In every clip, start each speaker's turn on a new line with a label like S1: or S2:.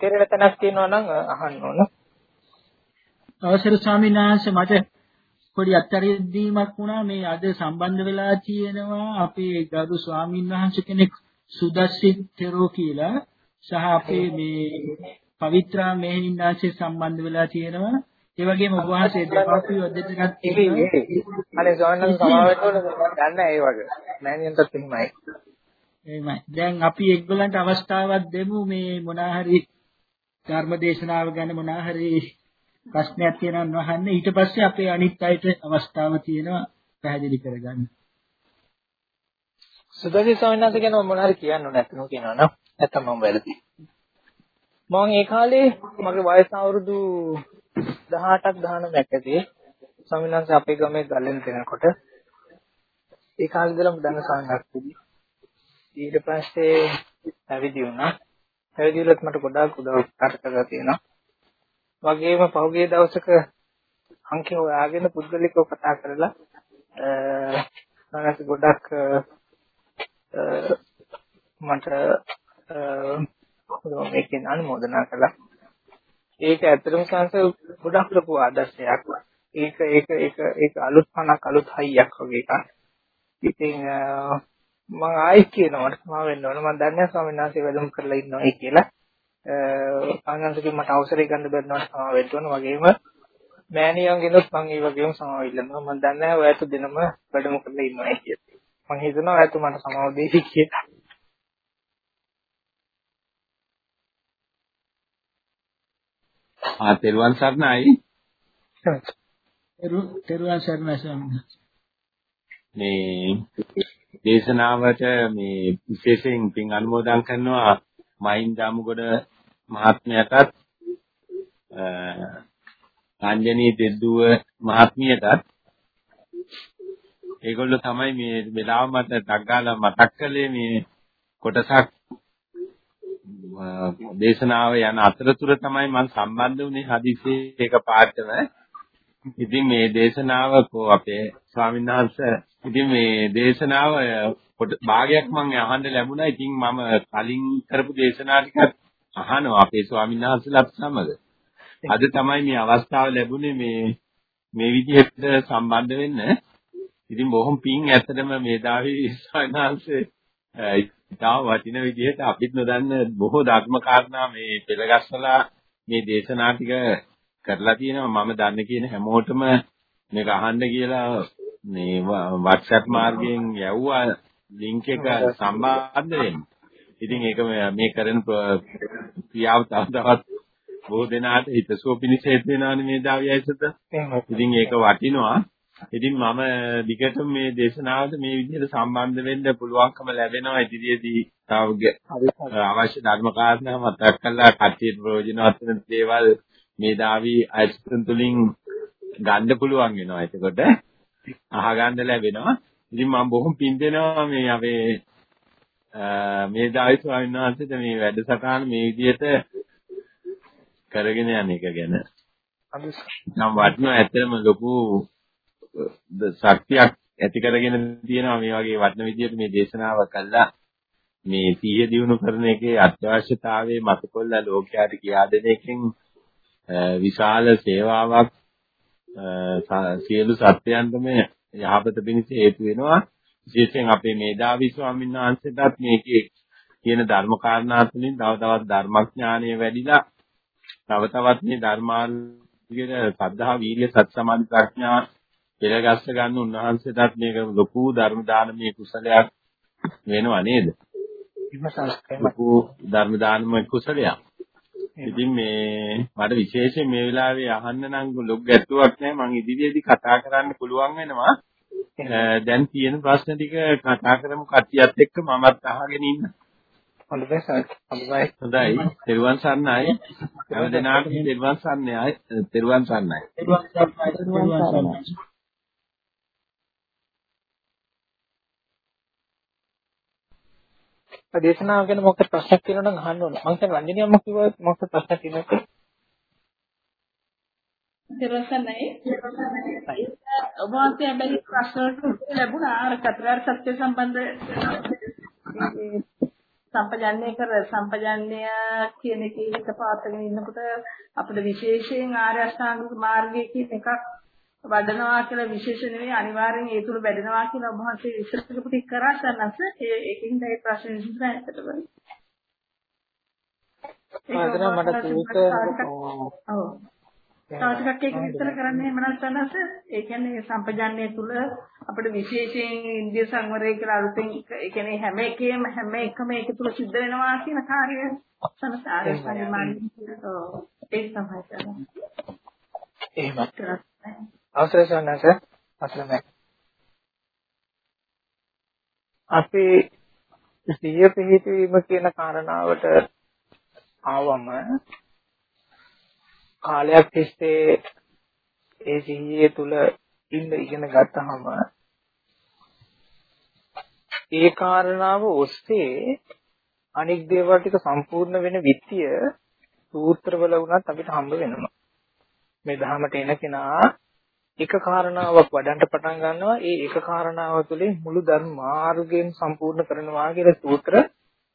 S1: තේරෙන තැනක් තියෙනවා නම් අහන්න ඕන.
S2: අවසර ස්වාමීන් වහන්සේ මට පොඩි අත්හැරීමක් වුණා. මේ අද සම්බන්ධ වෙලා තියෙනවා අපේ ගරු ස්වාමීන් වහන්සේ කෙනෙක් සුදස්සිත් තෙරෝ කියලා. සහ අපේ මේ පවිත්‍රා මෙහෙණින්නාසේ සම්බන්ධ වෙලා තියෙනවා. ඒ වගේම ඔබ වහන්සේ දෙපාර්ශ්වය දෙකක්
S1: තියෙනවා අනේ ස්වාමීන් වහන්සේ සමාවෙන්න ඕන. දන්නේ ඒ වගේ. මෑණියන්ටත් එහෙමයි.
S2: එහෙමයි. දැන් අපි එක්ගොල්ලන්ට අවස්ථාවක් දෙමු. මේ මොනවා හරි ධර්ම දේශනාව ගැන මොනවා හරි ප්‍රශ්නයක් තියෙනවා අහන්න ඊට පස්සේ අපේ අනිත් අයට අවස්ථාව තියෙනවා පැහැදිලි කරගන්න.
S1: සුදසි ස්වාමීන් වහන්සේ ගැන මොනවා හරි කියන්න ඕන නැත්නම් කියනවා නේද? නැත්නම් මම වැරදි. මම ඒ කාලේ මගේ වයස අවුරුදු 18ක් 19ක් ඇති. ස්වාමීන් වහන්සේ අපේ ගමේ ගල්ලෙන් දෙනකොට ඒ කාලේ ඉඳලම දන්න ස්වාමීන් වහන්සේ. ඊට පස්සේ පැවිදි වුණා. පැවිදි වුණත් මට ගොඩාක් උදව් කරලා තියෙනවා. වගේම පහුගිය දවසක අංකේ හොයාගෙන පුද්ගලිකව කතා කරලා අ ගොඩක් මට මේකෙන් අනුමೋದනා කළා. ඒක ඇත්තටම සංස ගොඩක් ලොකු ආදර්ශයක්. ඒක ඒක ඒක ඒක අලුත් පණක් අලුත් හයියක් වගේ එකක්. ඉතින් මම ආයි කියනවා මට සමා වෙන්න ඕන මම දන්නේ ස්වාමීන් වහන්සේ වැඩම කරලා ඉන්නවයි කියලා. ආනන්දකින් මට අවසරය ගන්න බැරිනවට සමා වෙන්න ඕන වගේම මෑණියන්ගෙනුත් මම ඒ වගේම සමාව ඉල්ලනවා මම දන්නේ නැහැ ඔයත් දෙනම වැඩම කරලා ඉන්නවයි කියලා. මම හිතනවා ඔයත් මට සමාව දෙයි කියලා.
S3: ආ තෙරුවන් සරණයි.
S2: තෙරුවන් සරණයි ස්වාමීන්
S3: මේ දේශනාවට මේ විශේෂයෙන් පින් අනුමෝදන් කරනවා මහින්ද අමුගොඩ මහත්මයාටත් රංජනී දෙද්දුව මහත්මියටත් ඒගොල්ලෝ තමයි මේ වෙලාව මට ටග්ගාලා මතක් කළේ මේ කොටසක් දේශනාව යන අතරතුර තමයි මම සම්බන්ධ වුණේ හදිසියේ ඒක පාඩම. ඉතින් මේ දේශනාව කො අපේ ස්වාමීන් වහන්සේ ඉතින් මේ දේශනාව භාගයක් මම අහන්න ලැබුණා. ඉතින් මම කලින් කරපු දේශනා ටිකත් අහනවා අපේ ස්වාමීන් වහන්සේලාත් සමග. අද තමයි මේ අවස්ථාව ලැබුණේ මේ මේ විදිහට සම්බන්ධ වෙන්න. ඉතින් බොහොම පිං ඇත්තටම මේ දාවි ස්වාමීන් වහන්සේ ඉතාම වටින විදිහට අපිත් නොදන්න බොහෝ ධර්ම කාරණා මේ පෙළගස්සලා මේ දේශනා ටික කරලා තියෙනවා මම දන්න කියන හැමෝටම මේක අහන්න කියලා මේ WhatsApp මාර්ගයෙන් යවුවා ලින්ක් එක සම්බන්ධ වෙන්න. ඉතින් ඒක මේ කරන ක්‍රියාව තව තවත් බොහෝ දෙනාට හිතසුව පිණිස හේතු වෙනානේ මේ දාවියයිසත. ඉතින් ඒක වටිනවා. ඉතින් මම දිගටම මේ දේශනාවට මේ විදිහට සම්බන්ධ වෙන්න පුළුවන්කම ලැබෙනවා ඉදිරියේදී තව අවශ්‍ය ධර්ම කාරණා මතක් කරලා කට්ටියට ප්‍රයෝජනවත් වෙන දේවල් මේ දාවි අයිස්තුන් තුලින් ගන්න පුළුවන් වෙනවා. එතකොට අහගන්න ලැබෙනවා. ඉතින් මම බොහොම පින් දෙනවා මේ අපේ මේ දාවි ස්වාමීන් වහන්සේට මේ වැඩසටහන මේ විදිහට කරගෙන යන එක ගැන. නම් වටිනවා ඇත්තම ලොකු ශක්තියක් ඇති කරගෙන තියෙනවා මේ වගේ වටින විදිහට මේ දේශනාව කළා මේ සිහිය දිනු කරන එකේ අත්‍යවශ්‍යතාවයේ මතකොල්ලා ලෝකයට කියා දෙන එකෙන් විශාල සේවාවක් සියලු සත්‍යයන්ටම යහපත පිණිස හේතු වෙනවා විශේෂයෙන් අපේ මේධාවි ස්වාමීන් වහන්සේටත් මේකේ කියන ධර්ම කාරණා තුළින් තව තවත් ධර්මඥානය වැඩිලා තව තවත් මේ ධර්මාර්ගයේ සද්ධා වීර්ය සත් සමාධි ප්‍රඥා පෙරගස්ස ගන්න උන්වහන්සේටත් මේක ලොකු ධර්ම දානමය කුසලයක් වෙනවා නේද? ධර්ම දානමය කුසලයක්. ඉතින් මේ මට විශේෂයෙන් මේ වෙලාවේ අහන්න නම් ලොග් ගැටුවක් නැහැ මම ඉදිරියේදී කතා කරන්න පුළුවන් වෙනවා. දැන් තියෙන ප්‍රශ්න ටික කතා කරමු කට්ටියත් එක්ක මමත් අහගෙන ඉන්න.
S1: හොඳයි. හොඳයි.
S3: හොඳයි. තෙරුවන් සරණයි. හැම දිනාටම තෙරුවන් සරණයි. තෙරුවන් සරණයි.
S2: තෙරුවන් සරණයි. තෙරුවන් සරණයි.
S1: දේශනාව ගැන මොකක්ද ප්‍රශ්නක් තියෙනවා නම් අහන්න ඕන. මම දැන් රංජනියම්ම කිව්වා මොකක්ද ප්‍රශ්නක් තියෙනවා කියලා.
S4: දරසනයි ඔබ වහන්සේ හැබැයි ප්‍රශ්න වලට උත්තර ලැබුණා අර චතුරාර්ය සත්‍ය සම්බන්ධ සම්පජන්ණය කර සම්පජන්ණය කියන එකේ හිත පාත්ගෙන ඉන්නකොට අපිට විශේෂයෙන් ආර්ය අෂ්ටාංගික මාර්ගය කියන එකක් වඩනවා කියලා විශේෂ නෙවෙයි අනිවාර්යෙන් ඒ තුල වැඩෙනවා කියලා ඔබ වහන්සේ විස්තර ටික කරා සන්නස ඒ ඒකින්ද ඒ ප්‍රශ්නේ විසඳන්න ඇත්තටම.
S1: ආදර මට ඒක
S4: ඔව්. තව ටිකක් ඒක විස්තර කරන්න එහෙම නැත්නම් ඒ කියන්නේ සම්පජාන්නේ තුල අපිට විශේෂයෙන් ඉන්දිය සංවරය කියලා අලුතෙන් ඒ කියන්නේ හැම එකේම හැම එකම ඒක තුල සිද්ධ වෙනවා කියන කාර්යය සංසාරේ පරිමාණය ඔව්. ඒක තමයි කරන්නේ.
S1: එහෙමයි අවසරයි සන්නස අසලමයි අපි සිහිය පිහිටවීම කියන කාරණාවට ආවම කාලයක් තිස්සේ ඒ සිහියේ තුල ඉන්න ඉගෙන ගත්තාම ඒ කාරණාව ඔස්සේ අනික් දේවල් ටික සම්පූර්ණ වෙන විත්‍ය සූත්‍රවල වුණත් අපිට හම්බ වෙනවා. මේ ධහමට එන කෙනා එක කාරණාවක් වඩන්න පටන් ගන්නවා ඒ එක කාරණාව තුළින් මුළු ධර්ම මාර්ගයෙන් සම්පූර්ණ කරනවා කියලා සූත්‍ර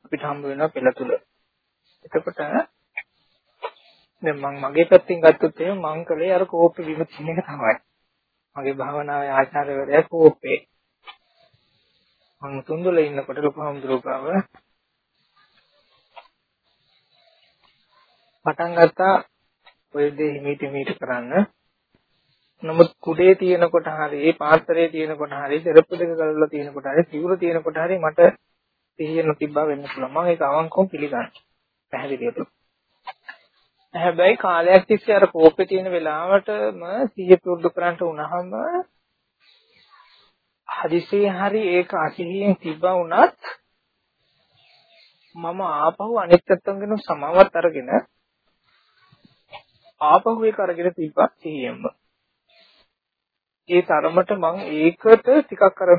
S1: අපිට හම්බ වෙනවා පෙළ තුල. එතකොට දැන් මම මගේ පැත්තෙන් ගත්තොත් එහෙනම් මං කලේ අර කෝප්පේ විමතින එක තමයි. මගේ භාවනාවේ ආචාර්යවරයා කෝප්පේ. මම තුන්දොල ඉන්නකොට ලොකු හම්දුරුකාව පටන් ගත්තා ඔය දේ හිමීට හිමීට කරන්න නමුත් කුඩේ තියෙනකොට හරි ඒ පාත්‍රයේ තියෙනකොට හරි දෙරප්පු දෙක ගලවලා තියෙනකොට හරි සිවුර තියෙනකොට හරි මට සිහිය නොතිබ්බා වෙන්න පුළුවන්. මම ඒක අවංකවම පිළිගන්නවා. පැහැදිලිවද? හැබැයි කාලයක් තිස්සේ අර කෝපේ තියෙන වෙලාවටම සිහිය පුරුදු කරන්ට වුණාම හදිසියෙන් හරි ඒක අසිහියෙන් තිබ්බා වුණත් මම ආපහු අනිත් පැත්තෙන් ගෙන සමාවත් අරගෙන ආපහු ඒක අරගෙන තිබ්බා සිහියෙන්ම. ඒ තරමට මම ඒකට ටිකක් අර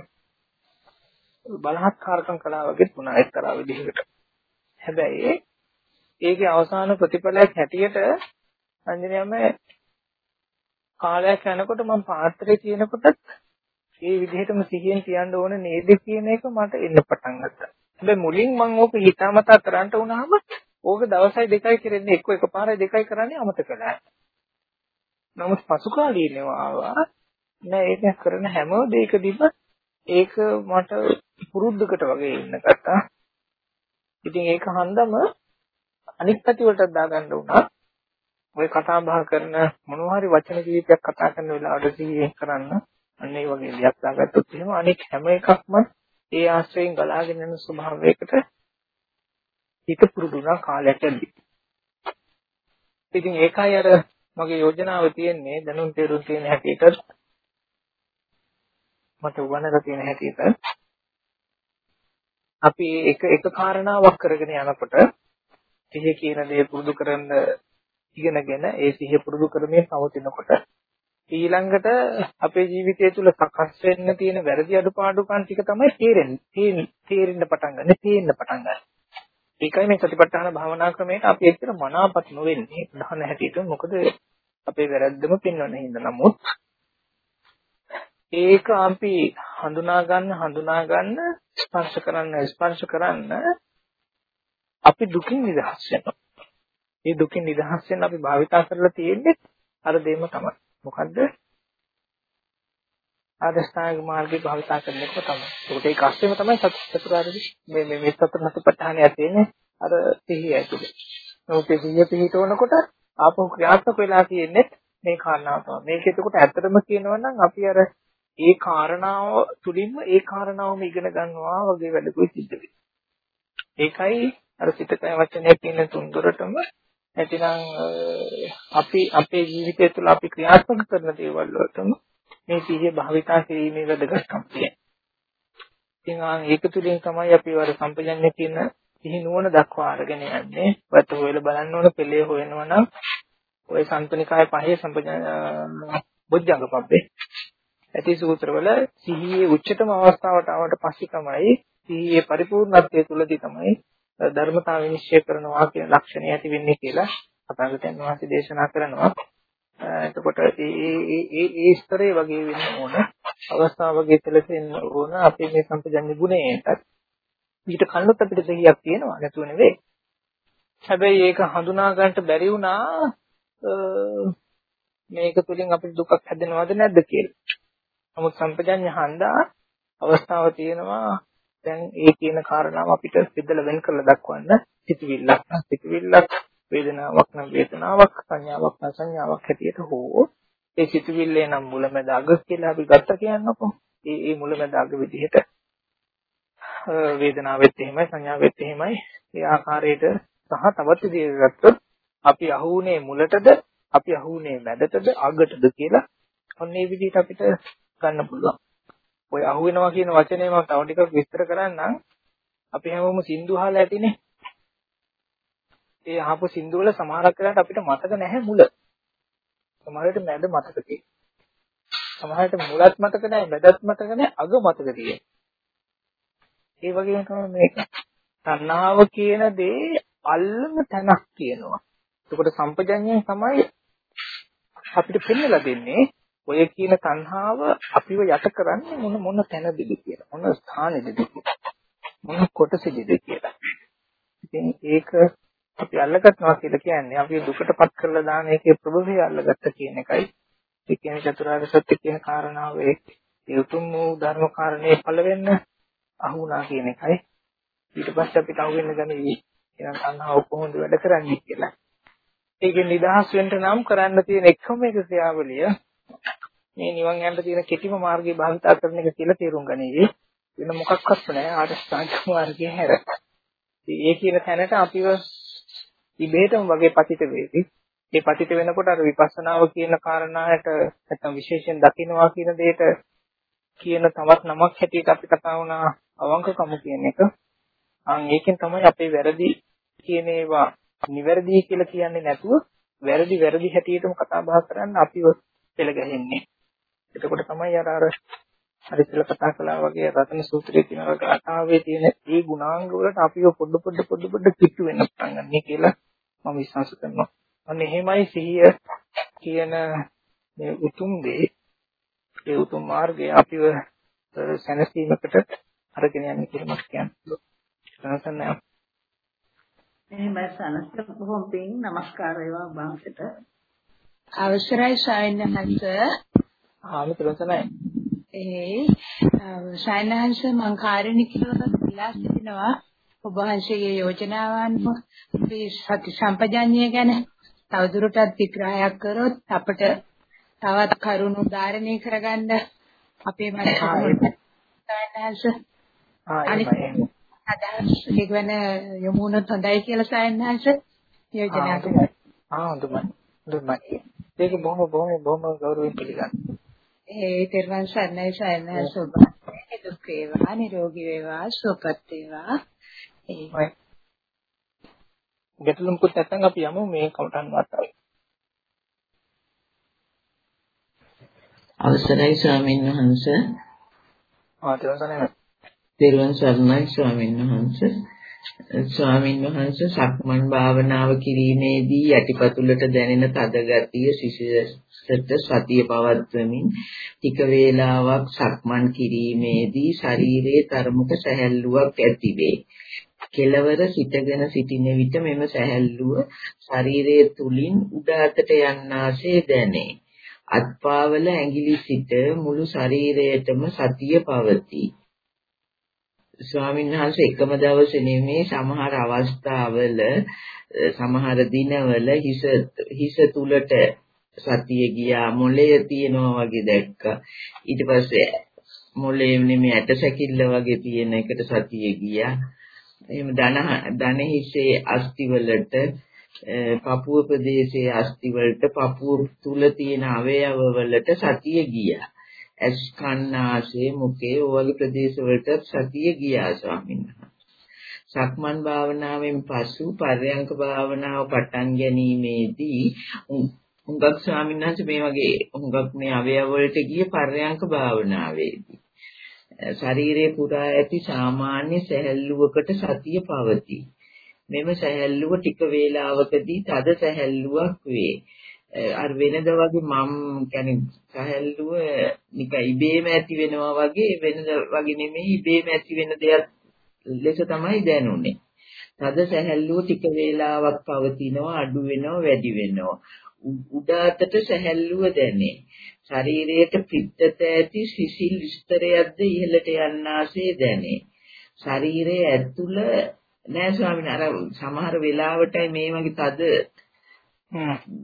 S1: බලහත්කාරකම් කළා වගේ වුණා එක්තරා විදිහකට. හැබැයි ඒකේ අවසාන ප්‍රතිඵලයක් හැටියට අන්ජනයම කාලයක් යනකොට මම පාත්‍රේ තියෙනකොටත් ඒ විදිහටම සිහියෙන් කියන්න ඕන නේද කියන එක මට එන්න පටන් ගත්තා. හැබැයි මුලින් මම ඕක හිතාමතා කරන්න වුණාම ඕක දවසයි දෙකයි කරන්නේ එක්ක එකපාරයි දෙකයි කරන්නේ අමතක කළා. නමුත් පසු කාලීනව ආවා නෑ ඒක කරන හැම දෙයකදීම ඒක මට පුරුද්දකට වගේ ඉන්න ගත්තා. ඉතින් ඒක හන්දම අනිත් පැති වලට දාගන්න උනා. ඔය කතා බහ කරන මොනවා හරි වචන කීපයක් කතා කරන වෙලාවට සිහියෙන් කරන්න අන්න ඒ වගේ දෙයක් දාගත්තොත් එහෙම අනිත් හැම එකක්ම ඒ ආශ්‍රයෙන් ගලාගෙන යන ස්වභාවයකට හිත පුරුදුනා කාලයක් ඇද්දි. ඉතින් ඒකයි අර මගේ යෝජනාව තියෙන්නේ දැනුම් තේරුම් තියෙන හැටියට මට උගන්නලා තියෙන හැටියට අපි එක එක කාරණාවක් කරගෙන යනකොට සිහිය කියන දේ පුරුදු කරන්න ඉගෙනගෙන ඒ සිහිය පුරුදු කරමින් පවතිනකොට ඊළඟට අපේ ජීවිතය තුළ සකස් වෙන්න තියෙන වැරදි අඩුපාඩුකම් ටික තමයි තේරෙන්නේ තේරෙන්න පටන් ගන්න තේරෙන්න පටන් ගන්න. ඒකයි මේ සතිපට්ඨාන භාවනා ක්‍රමයට අපි එච්චර මනාපත් නොවෙන්නේ දහන හැටියට මොකද අපේ වැරද්දම පින්වන්න හින්දා නමුත් ඒක අපි හඳුනා ගන්න හඳුනා ගන්න ස්පර්ශ කරන්න ස්පර්ශ කරන්න අපි දුකින් නිදහස් වෙනවා. මේ දුකින් නිදහස් වෙන්න අපි භාවිතා කරලා තියෙන්නේ අර දෙයම තමයි. මොකද්ද? ආදස්ථායක මාර්ගේ භාවිතා කරනකොට තමයි. ඒකට ඒක අස්සෙම තමයි චතුරාර්ය මේ මේ මේ සතර සතිපට්ඨානය තියෙන්නේ අර සිහිය ඇතුලේ. නමුත් සිහිය පිහිටවනකොට ආපහු ක්‍රියාත්මක වෙලා තියෙන්නේ මේ කාරණාව තමයි. මේක එතකොට ඇත්තටම කියනවා නම් අපි අර ඒ කාරණාව තුලින්ම ඒ කාරණාවම ඉගෙන ගන්නවා වගේ වැඩකුයි සිද්ධ වෙන්නේ. ඒකයි අර සිතකය වචනය කියන තුන්දොරටම නැතිනම් අපි අපේ ජීවිතය තුළ අපි ක්‍රියාත්මක කරන දේවල් වලටම මේ සිහිය භාවිතා කිරීමේ වැදගත්කම තියෙනවා. ඉතින් ඒක තුලින් තමයි අපි වර සම්පජන්‍ය කියන සිහි නුවණ දක්වා අරගෙන යන්නේ. වත් හොයලා බලන්න ඕන පෙළේ හොයනවා නම් ওই සම්පනිකාය පහේ සම්පජන්‍ය බොජ්ජංග පබ්බේ ඇති සූත්‍රවල සිහියේ උච්චතම අවස්ථාවට ආවට පස්සේ තමයි සිහියේ පරිපූර්ණත්වයේ තුලදී තමයි ධර්මතාව විනිශ්චය කරනවා කියන ලක්ෂණය ඇති වෙන්නේ කියලා අතංගතයන් වහන්සේ දේශනා කරනවා. එතකොට ඒ ඒ ඒ ඒ ස්තරේ වගේ වෙන්න ඕන අවස්ථාව වගේ සැලසෙන්න ඕන අපේ මේ සම්පජන්‍ය ගුණයට. ඊට කන්නොත් අපිට සිහියක් තියෙනවා නැතුව නෙවෙයි. හැබැයි ඒක හඳුනා ගන්නට බැරි වුණා මේක තුලින් අපිට දුකක් හැදෙනවද නැද්ද කියලා. නමුත් සම්පජඤ්ඤ හන්දා අවස්ථාව තියෙනවා දැන් ඒ කියන කාරණාව අපිට බෙදලා වෙන් කරලා දක්වන්න සිතවිල්ලක් සිතවිල්ලක් වේදනාවක් නම් වේදනාවක් සංඥාවක් නම් සංඥාවක් හැටියට හෝ ඒ සිතවිල්ලේ නම් මුලමෙද අග කියලා අපි ගත්ත කියන්නකො. ඒ ඒ මුලමෙද අග විදිහට වේදනාවෙත් එහෙමයි සංඥාවෙත් එහෙමයි ඒ ආකාරයට සහ තවත් විදිහකට ගත්තොත් අපි අහුුනේ මුලටද අපි අහුුනේ මැදටද අගටද කියලා ඔන්න ඒ විදිහට අපිට ගන්න පුළුවන්. ඔය අහුවෙනවා කියන වචනේ මම තව ටිකක් විස්තර කරන්නම්. අපි හැමෝම සින්දු අහලා ඇතිනේ. ඒ අහපු සින්දු වල සමහරක් වෙලාවට අපිට මතක නැහැ මුල. සමහරවිට මැද මතක තියෙනවා. සමහරවිට මුලත් මතක නැහැ, මැදත් මතක නැහැ, අග මතක තියෙනවා. ඒ වගේම තමයි මේක. තණ්හාව කියන දේ අල්ලන තැනක් කියනවා. එතකොට සම්පජඤ්ඤයෙන් තමයි අපිට පෙන්වලා දෙන්නේ ඔය කියන තණ්හාව අපිව යට කරන්නේ මොන මොන තැනදද කියලා. මොන ස්ථානෙදද කියලා. මොන කොටසෙදද කියලා. ඉතින් ඒක අපි අල්ලගත්නවා කියලා කියන්නේ අපි දුකටපත් කරලා දාන එකේ ප්‍රභවය අල්ලගත්ත කියන එකයි. ඒ කියන්නේ චතුරාර්ය සත්‍ය කියන කාරණාව ඒ උතුම් වූ ධර්ම කාරණේ පළ වෙන්න අහුණා කියන එකයි. ඊට පස්සේ අපිට අහුවෙන්න ගන්නේ එහෙනම් තණ්හාව කොහොමද වැඩ කරන්නේ කියලා. ඒකෙන් නිදහස් වෙන්න නම් කරන්න තියෙන එකම එක ක්‍රියාවලිය මේ නිවන් යන්න තියෙන කෙටිම මාර්ගය භාවිතා කරන එක කියලා තේරුම් ගනිවි. වෙන මොකක්වත් නැහැ ආරස්ථාංග මාර්ගය හැර. ඒ කියන තැනට අපිව ඉබේටම වගේ පතිත වේවි. ඒ පතිත වෙනකොට අර විපස්සනාව කියන කාරණාවට නැත්නම් විශේෂයෙන් දකින්නවා කියන දෙයට කියන තවත් නමක් හැටියට අපි කතා වුණා අවංකකම කියන එක. අන් ඒකෙන් තමයි අපේ වැරදි කියන ඒවා නිවැරදි කියලා කියන්නේ නැතුව වැරදි වැරදි හැටියටම කතා බහ කරන්න අපිව පෙළ ගැහෙන්නේ. එතකොට තමයි අර අර හරි ඉතල කතා කළා වගේ රතන සූත්‍රයේ තියෙන කතාවේ තියෙන ඒ ගුණාංග වලට අපිව පොඩ පොඩ පොඩ පොඩ කිට්ටු වෙන්න පටන් ගන්නයි කියලා මම විශ්වාස කරනවා. අන්න එහෙමයි සිහිය කියන මේ උතුම් දේ ඒ උතුම් මාර්ගය අපිව සැනසීමකට අරගෙන යන්නේ කියලා මට කියන්න පුළුවන්. සනසන්නේ
S4: එහෙමයි සනස බොහොම පිං নমස්කාර වේවා බාහකට.
S5: අවසරයි ශායනහස.
S1: ආ මිත්‍රසනයි.
S5: ඒ ශායනහස මං කාර්යනිකව ඉලා සිටිනවා. ඔබ වහන්සේගේ යෝජනාවන් අපි සති සම්පජාඤ්ඤය ගැන තවදුරටත් විග්‍රහයක් කරොත් අපිට තවත් කරුණු ධාරණය කරගන්න අපේ මනස අනිත් අදහස් ඉගෙන යමුනොත් හොඳයි කියලා සයන්හස යෝජනා කරනවා.
S1: ආ හොඳයි. හොඳයි. ඒක බොහොම බොහොම බොහොම ගෞරවයෙන් පිළිගන්නවා.
S5: ඒ තෙරුවන් සරණයි සයන්හස ඔබ දුක් වේවා නිරෝගී වේවා සුවපත් වේවා
S1: එහෙමයි. ගැටලු මුකුත් නැත්නම් අපි යමු මේ කමටන් වාර්තාවට.
S6: අවසරයි ස්වාමීන් වහන්සේ.
S1: ආ
S6: තෙරුවන් සරණයි ස්වාමීන් වහන්සේ. ස්වාමීන් වහන්සේ සක්මන් භාවනාව කිරීමේදී යටිපතුලට දැනෙන තද ගතිය සිසිලට සතිය පවත්වමින් ටික වේලාවක් සක්මන් කිරීමේදී ශරීරයේ තරමක සැහැල්ලුවක් ඇතිවේ. කෙලවර සිටගෙන සිටින විට මෙම සැහැල්ලුව ශරීරයේ තුලින් උඩ අතට යන්නාසේ දැනේ. අත්පාවල ඇඟිලි සිට මුළු ශරීරයටම සතිය පවතී. ස්වාමීන් වහන්සේ එකම දවසේ නෙමේ සමහර අවස්ථාවල සමහර දිනවල හිස හිස තුලට සතිය ගියා මොළය තියෙනවා වගේ දැක්කා ඊට පස්සේ මොළේ නෙමේ ඇට සැකිල්ල වගේ තියෙන එකට සතිය ගියා එහෙම දන දන හිසේ අස්ති වලට පපුව ප්‍රදේශයේ අස්ති වලට පපුව තුල තියෙන අවයව වලට සතිය ගියා. ඇස් කන් නාසය මුඛේ ඔයගේ ප්‍රදේශ වලට සතිය ගියා ස්වාමීන් සක්මන් භාවනාවෙන් පසු පර්යංක භාවනාව පටන් ගැනීමේදී හුඟක් ස්වාමීන් වහන්සේ මේ වගේ හුඟක් මේ අවයව වලට ගිය පර්යංක භාවනාවේදී ශරීරයේ පුරා ඇති සාමාන්‍ය සැහැල්ලුවකට සතිය පවතී. මෙම සැහැල්ලුව ටික වේලාවකදී තද සැහැල්ලුවක් වේ. අර වෙනද වගේ මම කියන්නේ සැහැල්ලුව නිකන් ඉබේම ඇති වෙනවා වගේ වෙනද වගේ නෙමෙයි ඉබේම ඇති වෙන දෙයක් ලෙස තමයි දැනුනේ. තද සැහැල්ලුව ටික වේලාවක් පවතිනවා අඩු වෙනවා වැඩි වෙනවා. උඩ අතට සැහැල්ලුව දැනේ. ශරීරයට පිටත ඇති සිසිල් විස්තරයක්ද ඉහළට යන්නාසේ දැනේ. ශරීරයේ ඇතුළ නෑ ස්වාමීන් අර සමහර වෙලාවටයි මේ වගේ තද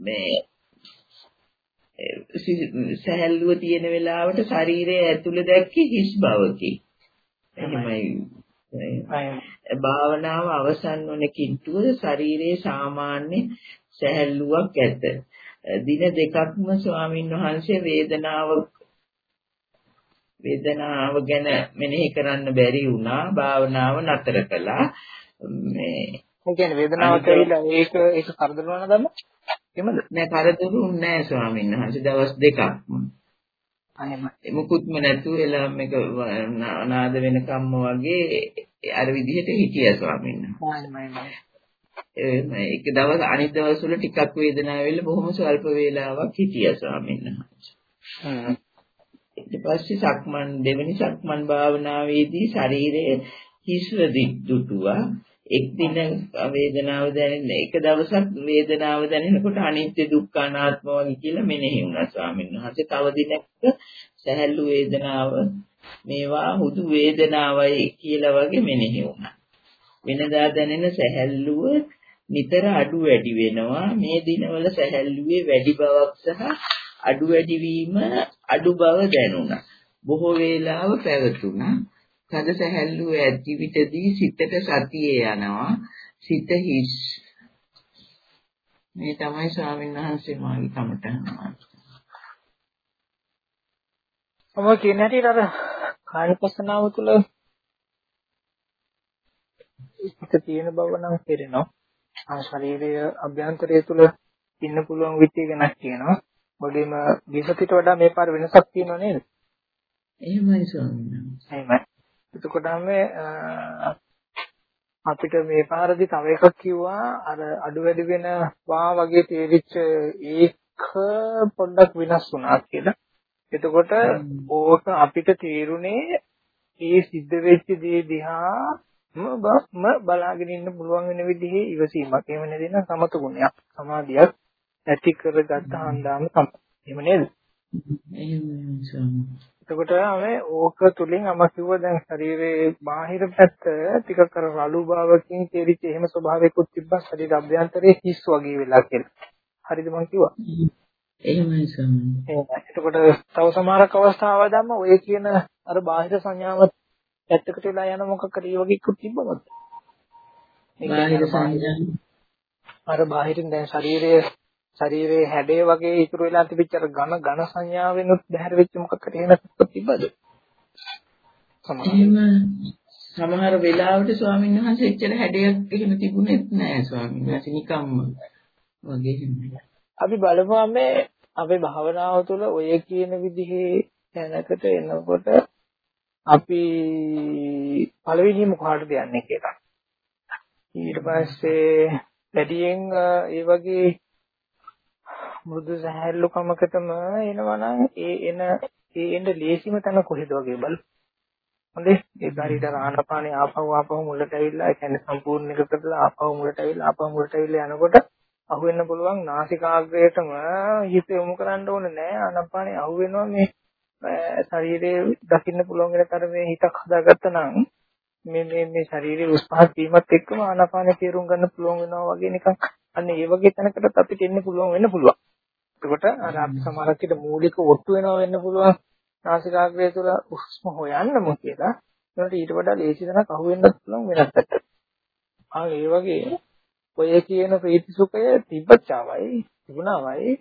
S6: මේ සැහැල්ලුව තියෙන වෙලාවට ශරීරයේ ඇතුළ දැක්කේ හිස් බවකි. එහෙමයි. භාවනාව අවසන් වන කිට්ටුව ශරීරයේ සාමාන්‍ය සැහැල්ලුවක් ඇත. දින දෙකක්ම ස්වාමින් වහන්සේ වේදනාව වේදනාව ගැන මෙනෙහි කරන්න බැරි වුණා භාවනාව නතර කළා
S1: මේ කියන්නේ වේදනාවට ඇවිල්ලා ඒක ඒක කරදර වුණාද එහෙමද
S6: නෑ කරදරුන්නේ නෑ ස්වාමීන් වහන්සේ. දවස් දෙකක්ම
S1: අනේ
S6: මුකුත්ම නැතුව එළම එක අනාද වෙනකම්ම වගේ අර විදිහට හිටියා ස්වාමීන් වහන්සේ. ඒක දවස් අනිත් දවස් වල ටිකක් වේදනාව වෙලා බොහොම ස්වල්ප වේලාවක් හිටියා ස්වාමීන් වහන්සේ. ඊට පස්සේ සක්මන් දෙවෙනි සක්මන් භාවනාවේදී ශරීරයේ හිස්ව දුටුවා එක් දින වේදනාව දැනෙන එක දවසක් වේදනාව දැනෙනකොට අනිත්‍ය දුක්ඛ අනාත්ම වගේ කියලා මෙනෙහි වුණා ස්වාමීන් වහන්සේ. තව දිනක සැහැල්ලු වේදනාව මේවා හුදු වේදනාවයි කියලා වගේ මෙනෙහි වුණා. වෙනදා දැනෙන සැහැල්ලුව නිතර අඩු වැඩි වෙනවා මේ දිනවල සැහැල්ලුවේ වැඩි බවක් සහ අඩු වැඩි වීම අඩු බව දැනුණා බොහෝ වේලාව පැවතුණා තද සැහැල්ලුව ඇති විටදී සිතට සතියේ යනවා සිත හිස් මේ තමයි ස්වාමීන් වහන්සේ මාගේ කමටහන
S1: ඔබ කියන හැටියට අර කායපසනාව තුළ හිත තියෙන බව නම් තේරෙනවා ශරීරයේ අභ්‍යන්තරය තුල ඉන්න පුළුවන් විදිය ගැනක් කියනවා. බොඩිම විසතිට වඩා මේ පාර වෙනසක් තියෙනව නේද?
S6: එහෙමයි ස්වාමීනි.
S1: එහෙමයි. එතකොට මේ අපිට මේ පාරදී තව එකක් කිව්වා අර අඩු වැඩි වෙන වා වගේ තේරිච්ච ඒක පොඩ්ඩක් වෙනස් වුණා කියලා. එතකොට ඕක අපිට තේරුනේ ඒ සිද්ධ වෙච්ච දේ දිහා ම බලාගෙන ඉන්න පුළුවන් වෙන විදිහේ ඉවසීමක්. එහෙම නැතිනම් සමත ගුණයක්, සමාධියක් ඇති කරගත්ත හන්දාම තමයි. එහෙම නේද? එතකොට මේ ඕක තුලින් අම කිව්ව දැන් ශරීරයේ බාහිර පැත්ත ටික කර රළු භාවකින් තේරිච්ච එහෙම ස්වභාවයකුත් තිබ්බා ශරීර අභ්‍යන්තරයේ හිස් වගේ වෙලා කියලා. හරිද මං කිව්වා?
S6: එහෙමයි.
S1: එහෙමයි. එතකොට තව සමහරක් අවස්ථාවල් දැම්ම ඔය කියන අර බාහිර සංඥාව පැත්තකට වෙලා යන මොකක් හරි වගේකුත් තිබ්බමද?
S6: බාහිර සංඥා
S1: අර බාහිරින් දැන් ශරීරයේ ශරීරයේ හැඩේ වගේ ඉතුරු වෙලා තිබිච්ච අර ඝන ඝන සංඥාවෙනුත් බැහැර වෙච්ච මොකක් හරි එහෙම තිබ්බද?
S6: සමහර වෙලාවට ස්වාමීන් වහන්සේ එච්චර හැඩයක් එහෙම තිබුණෙත් නෑ ස්වාමීන් වහන්සේ නිකම්ම වගේ
S1: අපි බලමුවා මේ අපේ භාවනාව තුළ ඔය කියන විදිහේ තැනකට එනකොට අපි පළවෙනිම කොහාටද යන්නේ කියලා. ඊට පස්සේ වැඩියෙන් ඒ වගේ මෘදු සහැල්ලුකමකටම එනවනම් ඒ එන ඒ එන්න ලේසිම තැන කොහෙද වගේ බලමු. හොඳේ ඒ බාරිට ආනපානේ ආපහු ආපහු මුලට ඇවිල්ලා ඒ කියන්නේ සම්පූර්ණ එක කරලා ආපහු මුලට ඇවිල්ලා ආපහු මුලට ඇවිල්ලා යනකොට අහුවෙන්න පුළුවන් නාසිකාග්‍රයටම හිත යොමු කරන්න ඕනේ නෑ ආනපානේ අහුවෙනවා මේ ශරීරයේ දකින්න පුළුවන් වෙන තරමේ හිතක් හදාගත්තා නම් මේ මේ මේ ශරීරයේ උස්පහත් වීමත් එක්කම ආනාපාන තේරුම් ගන්න පුළුවන් වෙනවා වගේ නිකන් අන්න ඒ වගේ තැනකටත් අපිට එන්න පුළුවන් වෙන්න පුළුවන්. එතකොට අර අපි සමහරකට මූලික ඔට්ටු වෙනවා වෙන්න පුළුවන් නාසිකාග්‍රය තුළ උස්ම හොයන්නම කියලා. ඒකට ඊට වඩා ලේසි තැනක් අහු වෙන්නත් පුළුවන් වෙනත් පැත්තට. ආ ඒ වගේ ඔය කියන ප්‍රීති සුඛය තිබ්බචාවයි තිබුණාවයි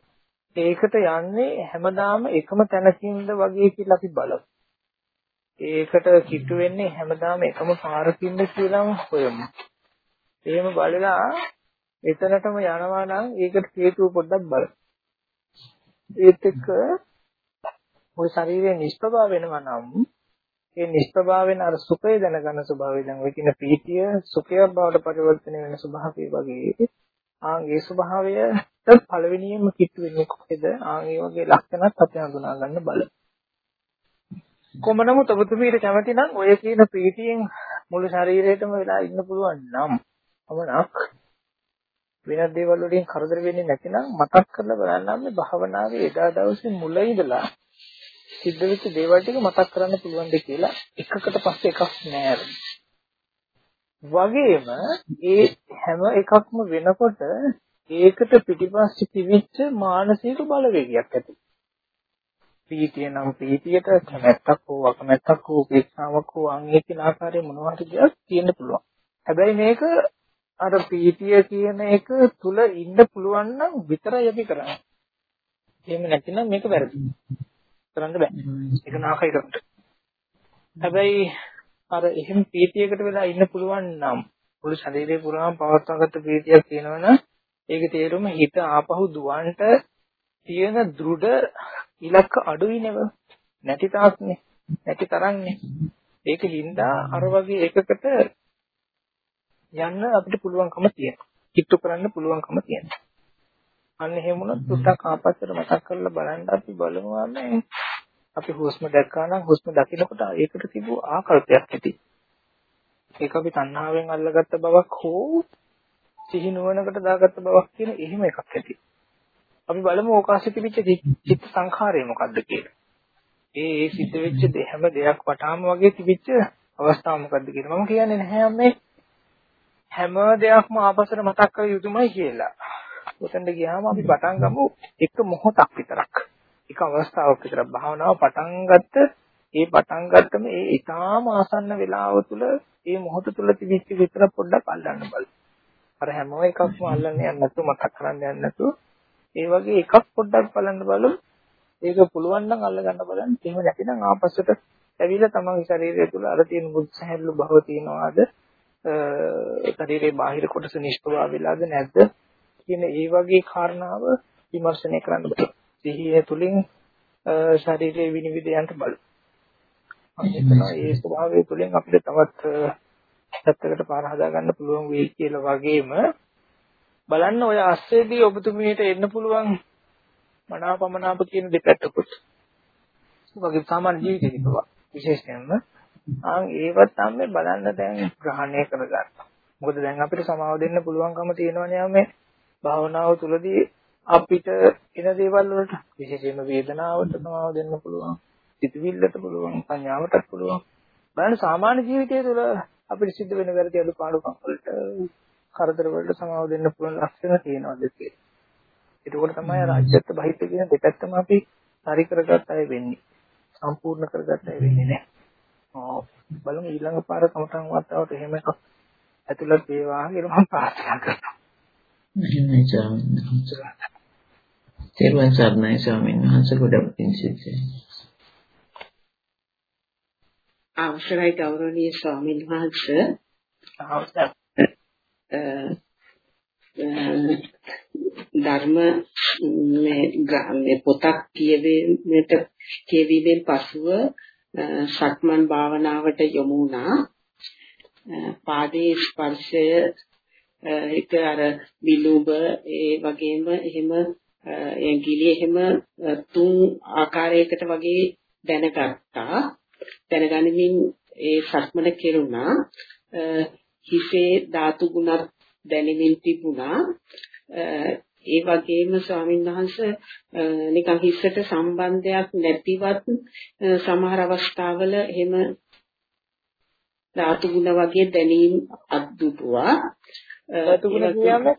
S1: ඒකට යන්නේ හැමදාම එකම තැනකින්ද වගේ කියලා අපි බලමු. ඒකට කිට්ටු වෙන්නේ හැමදාම එකම පාරකින්ද කියලාම හොයමු. එහෙම බලලා එතනටම යනවා නම් ඒකට හේතුව පොඩ්ඩක් බලමු. ඒත් එක්ක ওই ශරීරයේ නිෂ්පභා වෙනවා නම් ඒ නිෂ්පභා වෙන අර සුඛය දැනගන්න ස්වභාවය දැන් ඔය කියන ප්‍රීතිය සුඛය බවට පරිවර්තනය වෙන ස්වභාවය වගේ ආන්ගේ ස්වභාවයට පළවෙනියෙන්ම කිට්ටු වෙන්නේ කොහෙද? ආන් ඒ වගේ ලක්ෂණත් අපි හඳුනා ගන්න බල. කොම නමුත් ඔබතුමීට කැමති නම් ඔය කියන ප්‍රීතියෙන් මුළු ශරීරයටම වෙලා ඉන්න පුළුවන් නම් පමණක් වෙනත් දේවල් වලින් කරදර වෙන්නේ නැතිනම් මතක් කරලා බලන්න මේ භාවනාවේ එදා දවසේ මුල ඉඳලා සිද්ධ වෙච්ච දේවල් ටික මතක් කරන්න පුළුවන්ද කියලා එකකට පස්සේ එකක් නෑ වගේම ඒ හැම එකක්ම වෙනකොට ඒකට පිටිපස්සේ තිබිච්ච මානසික බලවේගයක් ඇති. ප්‍රීතිය නම් ප්‍රීතියට කැමැත්තක් හෝ අකමැත්තක් හෝ උපේක්ෂාවක් හෝ අංගේ කියන ආකාරයේ මොනවා හරි දෙයක් තියෙන්න පුළුවන්. හැබැයි මේක අර ප්‍රීතිය කියන එක තුල ඉන්න පුළුවන් නම් විතරයි අපි කරන්නේ. එහෙම නැතිනම් මේක වැරදි. කරන්න බෑ. ඒක නාකයි කරන්න. හැබැයි අර එහෙම ප්‍රීතියකට වෙලා ඉන්න පුළුවන් නම් මුළු ශරීරේ පුරාම පවත්වාගත්ත ප්‍රීතියක් තියෙනවනම් ඒකේ තේරුම හිත ආපහු දුවන්ට තියෙන දෘಢ ඉලක්ක අඩුයි නෙව නැති තාක්නේ නැති තරම්නේ ඒක හින්දා අර වගේ එකකට යන්න අපිට පුළුවන්කම තියෙනවා. කිට්ටු කරන්න පුළුවන්කම තියෙනවා. අන්න එහෙම වුණොත් සුට්ටක් ආපස්සට මතක් කරලා බලන්න අපි බලමු මේ අපි හුස්ම දැක්කා නම් හුස්ම දකිනකොට ඒකට තිබු ආකල්පයක් ඇති. ඒක අපි තණ්හාවෙන් අල්ලගත්ත බවක් හෝ සිහි නුවණකට දාගත්ත බවක් කියන එහෙම එකක් ඇති. අපි බලමු ඕකාශ තිබිච්ච චිත්ත සංඛාරය මොකද්ද කියලා. ඒ ඒ සිද්ධ වෙච්ච හැම දෙයක් වටාම වගේ තිබිච්ච අවස්ථාව මොකද්ද කියලා. මම කියන්නේ නැහැ මේ හැම දෙයක්ම ආපසට මතක් කර යුතුමයි කියලා. උතෙන්ද ගියාම අපි පටන් ගමු එක මොහොතක් විතරක්. එක අවස්ථාවක් විතරක් භාවනාව පටන් ගත්ත ඒ පටන් ගත්තම ඒ ඊටාම ආසන්න වේලාව තුළ ඒ මොහොත තුළ තිබිච්ච විතර පොඩ්ඩක් අල්ලන්න බලන්න. අර හැම එකක්ම අල්ලන්න යන්නේ නැතුව මතක් කරන්න යන්නේ නැතුව ඒ වගේ එකක් පොඩ්ඩක් බලන්න බලමු. ඒක පුළුවන් නම් අල්ල ගන්න බලන්න. එහෙම නැතිනම් ආපස්සට ඇවිල්ලා තමන්ගේ ශරීරය තුළ අර තියෙන බුද්ධහැල්ලු භව තියනවාද? ශරීරයේ බාහිර කොටස නිෂ්ප්‍රභා වෙලාද නැද්ද? කියන ඒ වගේ කාරණාව විමර්ශනය කරන්න බෑ. සිහිය තුලින් ශරීරයේ විනිවිද යන්න බලමු. හිතනවා ඒ ස්වභාවය තුළින් අපිට තවත් පැත්තකට පාර හදා ගන්න පුළුවන් වෙයි කියලා වගේම බලන්න ඔය අස්සේදී ඔබතුමීට එන්න පුළුවන් මනාපමනාප කියන දෙපැත්තකුත්. වගේ සාමාන්‍ය ජීවිතේ තිබවා විශේෂයෙන්ම ආන් ඒවත් තමයි බලන්න දැන් ග්‍රහණය කරගන්න. මොකද දැන් අපිට සමාව දෙන්න පුළුවන්කම තියෙනවනේ මේ භාවනාව තුළදී අපිට එන දේවල් වලට විශේෂයෙන්ම වේදනාවට සමාව දෙන්න පුළුවන්. සිතුවිල්ලට පුළුවන්, සංඥාවටත් පුළුවන්. බලන්න සාමාන්‍ය ජීවිතය තුළ අපිට සිද්ධ වෙන වැරදි අඩුපාඩුකම් වලට කරදර වලට සමාව දෙන්න පුළුවන් ලක්ෂණ තියෙනවා දෙකේ. ඒකෝට තමයි රාජ්‍යත් බහිත කියන දෙපැත්තම අපි හරි කරගත් අය වෙන්නේ. සම්පූර්ණ කරගත් අය වෙන්නේ නැහැ. බලමු ඊළඟ පාර කමටන් වතාවට එහෙම එකක් ඇතුළත් වේවා කියලා මම ප්‍රාර්ථනා කරනවා.
S6: තෙරුවන් සරණයි ස්වාමීන් වහන්සේ ගොඩක් පිං සිද්ධයි.
S7: අවසරයි ගෞරවනීය ස්වාමීන් වහන්සේ. ධර්ම මේ පොතක් කියවීමට කියවීමෙන් පසුව සක්මන් භාවනාවට යොමු වුණා. පාදයේ ස්පර්ශය ඒක අර විලුඹ ඒ වගේම එහෙම ඇඟිලි එහෙම තුන් ආකාරයකට වගේ දැනගත්තා. දැනගනිමින් ඒ සක්මන කෙරුණා. හිසේ ධාතු ගුණත් දැනෙමින් තිබුණා. ඒ වගේම ස්වාමීන් වහන්සේ නිකන් හිස්සට සම්බන්ධයක් නැතිවත් සමහර අවස්ථාවල එහෙම ධාතු ගුණ වගේ දැනීම් අද්දුටුවා.
S1: ධාතු ගුණ කියන්නේ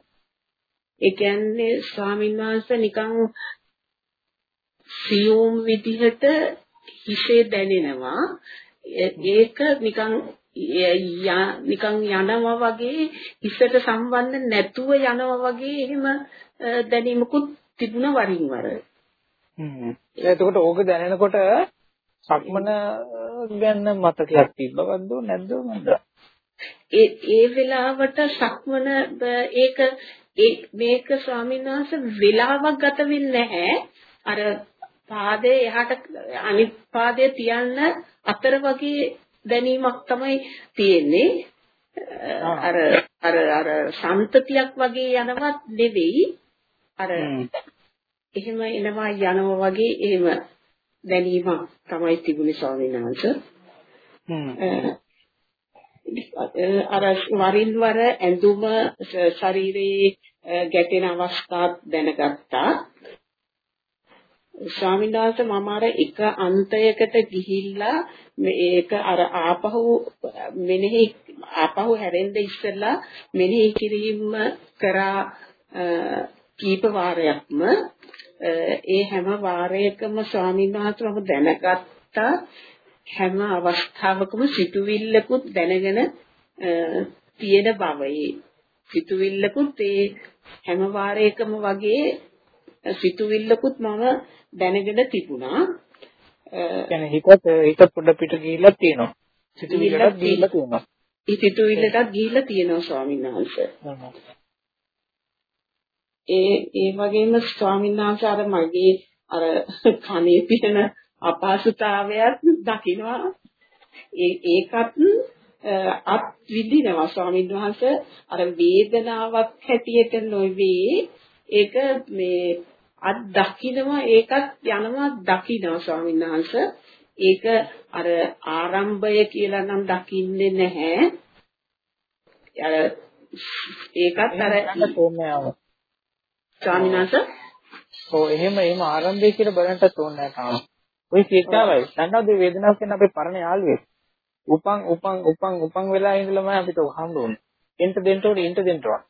S7: ඒ කියන්නේ ස්වාමීන් වහන්සේ නිකන් සියුම් විදිහට හිසේ දැනෙනවා. ඒක නිකන් නිකන් යනවා වගේ ඉස්සට සම්බන්ධ නැතුව යනවා වගේ එහෙම දැනීමකුත් තිබුණ වරින් වර.
S1: හ්ම්. එතකොට ඕක දැනෙනකොට සක්මන ගැන මතකයක් තිබ්බවද නැද්ද මන්ද?
S7: ඒ ඒ වෙලාවට සක්මන ඒක මේක ස්වාමීන් වහන්සේ වෙලාවක් ගත වෙන්නේ නැහැ. අර පාදේ එහාට අනිත් පාදේ තියන්න අතර වගේ දැනීමක් තමයි තියෙන්නේ. අර අර අර සම්තතියක් වගේ යනවත් නෙවෙයි. අර එහෙම එනවා යනවා වගේ එහෙම දැනීමක් තමයි තිබුණේ ස්වාමීන් වහන්සේ. අර වරින් වර ඇඳුම ශරීරයේ ගැටෙන අවස්ථාත් දැනගත්තා. ස්වාමීන් වහන්සේ මම අර එක අන්තයකට ගිහිල්ලා මේක අර ආපහු මෙනෙහි ආපහු හැරෙන්න ඉස්සෙල්ලා මෙනෙහි කිරීම කරා කීප වාරයක්ම ඒ හැම වාරයකම ස්වාමීන් වහන්සේ මම දැනගත්තා හැම අවස්ථාවකම සිතුවිල්ලකුත් දැනගෙන තියෙන බවයි සිතුවිල්ලකුත් ඒ හැම වාරයකම වගේ සිතුවිල්ලකුත් මම දැනගෙන තිබුණා.
S1: කියන්නේ හිතත් හිත පොඩ පිට ගිහිල්ලා තියෙනවා. සිතුවිල්ලට ගිහිල්ලා තියෙනවා.
S7: ඒ සිතුවිල්ලටත් ගිහිල්ලා තියෙනවා ස්වාමීන් වහන්සේ. ඒ ඒ වගේම ස්වාමීන් වහන්සේ අර මගේ අර කනේ පිටන අපහසුතාවයත් දකිනවා. ඒ ඒකත් අත් විඳිනවා ස්වාමීන් වහන්සේ. අර වේදනාවක් හැටියට නොවේ. ඒක මේ අත් දකින්නවා ඒකත් යනවා දකින්නවා ස්වාමීන් වහන්සේ. ඒක අර ආරම්භය කියලා නම් දකින්නේ නැහැ. අර ඒකත් අර ස්වාමීන් වහන්සේ
S1: ඔව් එහෙම එහෙම ආරම්භය කියලා බලන්නත් ඕනේ තාම. ওই කීකාවයි. දන්නවද වේදනාව කියන අපේ පරණ යාළුවෙක්. උපන් උපන් උපන් උපන් වෙලා ඉඳලම අපිට හම්බුනේ. එන්ට දෙන්න ඕනේ එන්ට දෙන්න ඕනේ.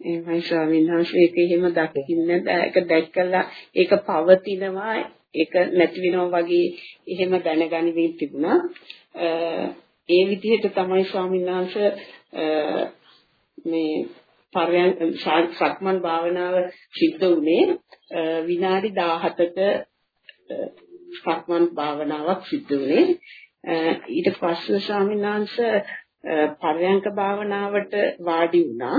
S7: එහෙමයි ස්වාමීන් වහන්සේ ඒක එහෙම දකින්න ඒක දැක්කලා ඒක පවතිනවා ඒක නැති වෙනවා වගේ එහෙම දැනගනිමින් තිබුණා. ඒ විදිහට තමයි ස්වාමීන් වහන්සේ මේ පරයන් සක්මන් භාවනාව සිද්ධ වුණේ විනාඩි 17ක සක්මන් භාවනාවක් සිද්ධ වුණේ. ඊට පස්සේ ස්වාමීන් වහන්සේ පරයන්ක භාවනාවට වාඩි වුණා.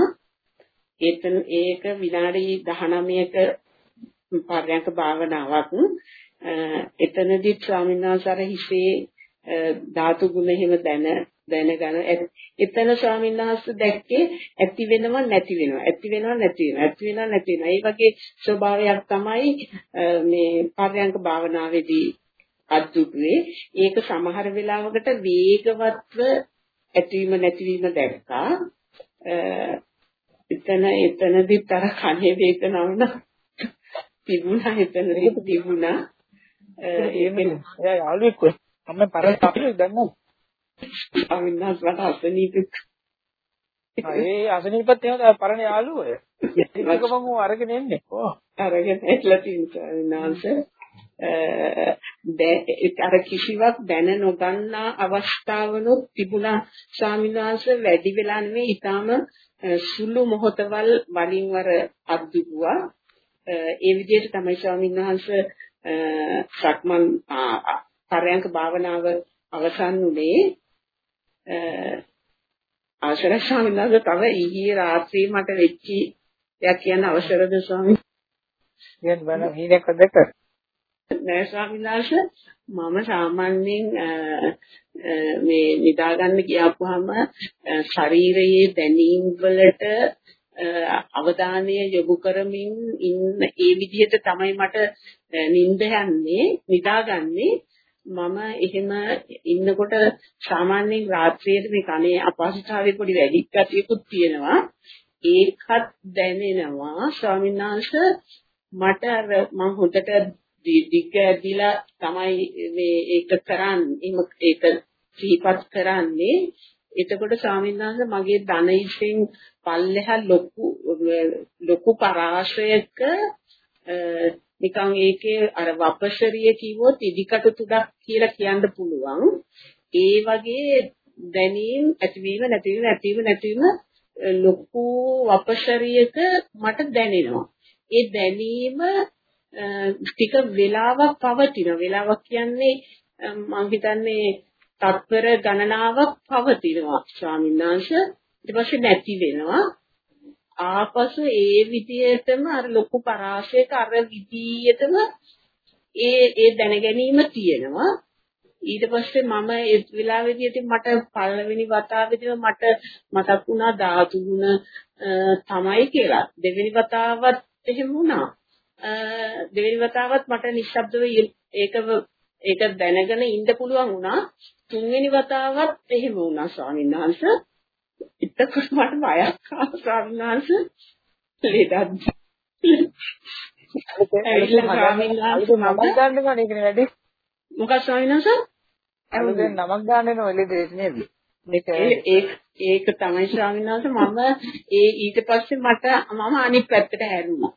S7: ඒතන ඒක විනාඩි 19ක පරයන්ක භාවනාවක්. එතනදී ස්වාමීන් වහන්සේ අර හිසේ ධාතු ගුණ එහෙම දැන දැනගන එතන ස්වාමීන් වහන්සේ දැක්කේ ඇති වෙනව නැති වෙනව. ඇති වෙනව නැති වෙනව. ඇති වෙනව නැති වෙනව. ඒ වගේ ස්වභාවයක් තමයි මේ පරයන්ක භාවනාවේදී අද්දුටුවේ. ඒක සමහර වෙලාවකට වේගවත්ව ඇතිවීම නැතිවීම දැක්කා. එතන එතනදිත් අර කනේ වේදනාව තිබුණා. එතනදී තිබුණා.
S1: ඒ එයා යාළුවෙක් මම පරණ අපිට දන්නවා
S7: අවිනාස් වට අසනීපෙක්
S1: ඒ අසනීපත් එහෙම පරණ යාළුවෝ. ඒක මම අරගෙන එන්නේ.
S7: ඔව්. අරගෙන එట్లా තියෙනවා අවිනාස් අර කිසිවක් දැන නොගන්නා අවස්ථාවලුත් තිබුණා ස්වාමිනාංශ වැඩි වෙලා නෙවෙයි ඊටාම සුළු මොහොතවල් වලින් වර අද්දුවා ඒ විදිහට තමයි ස්වාමිනාංශ සක්මන් පරයන්ක භාවනාව අවසන් උනේ ආශ්‍රය ස්වාමිනාංශ තව ඊයේ රාත්‍රියේ මට වෙච්ච දෙයක් කියන්න අවසරද ස්වාමී
S1: කියන්න බෑ නේද දෙක.
S7: නෑ ස්වාමිනාංශ මම සාමාන්‍යයෙන් මේ නිදා ගන්න ගියාපුවාම ශරීරයේ දැනීම් වලට අවධානය යොමු කරමින් ඉන්න ඒ විදිහට තමයි මට නිින්ද යන්නේ නිදාගන්නේ මම එහෙම ඉන්නකොට සාමාන්‍යයෙන් රාත්‍රියේ මේ කනේ අපහසුතාවයේ පොඩි වැඩි ගතියකුත් තියෙනවා. ඒකත් දැනෙනවා. ස්වාමීන් වහන්සේ මට අර මම හොඳට දිග ඇදිලා තමයි මේ ඒක කරන්නේ. ඒක සිහිපත් කරන්නේ. එතකොට ස්වාමීන් වහන්සේ මගේ ධනයිෂෙන් පල්ලෙහා ලොකු ලොකු පරාශයක නිකන් ඒකේ අර වපශරිය කිව්වොත් ඉදිකටු තුඩක් කියලා කියන්න පුළුවන්. ඒ වගේ දැනීම් ඇතිවීම නැතිවීම ඇතිවීම නැතිවීම ලොකු වපශරියක මට දැනෙනවා. ඒ දැනීම ටික වෙලාවක් පවතින. වෙලාවක් කියන්නේ මම හිතන්නේ තත්පර ගණනාවක් පවතිනවා ස්වාමීන් වහන්සේ. ඊට පස්සේ නැති වෙනවා. ආපසු ඒ විදියටම අර ලොකු පරාශයක අර විදියටම ඒ ඒ දැනගැනීම තියෙනවා. ඊට පස්සේ මම ඒ වෙලාවේදී ඉතින් මට පළවෙනි වතාවේදීම මට මතක් වුණා ධාතු ගුණ තමයි කියලා. දෙවෙනි වතාවත් එහෙම වුණා. දෙවෙනි වතාවත් මට නිශ්ශබ්දව ඒක ඒක දැනගෙන ඉන්න පුළුවන් වුණා. තුන්වෙනි වතාවත් එහෙම වුණා ස්වාමීන් වහන්සේ. එතකොට මට බයක් ආවා ස්වාමීන් වහන්සේ. ලෙඩක්.
S1: ඇවිල්ලා ස්වාමීන් වහන්සේ නමක් ගන්න ගන්න එකනේ වැඩි.
S7: මොකක්ද ස්වාමීන් වහන්සේ?
S1: ඇවිල්ලා නමක් ගන්න වෙන ඔය ලෙඩේට නේද?
S7: මේක ඒක ඒක තමයි ස්වාමීන් වහන්සේ මම ඒ ඊට පස්සේ මට මම අනිත් පැත්තට හැරුණා.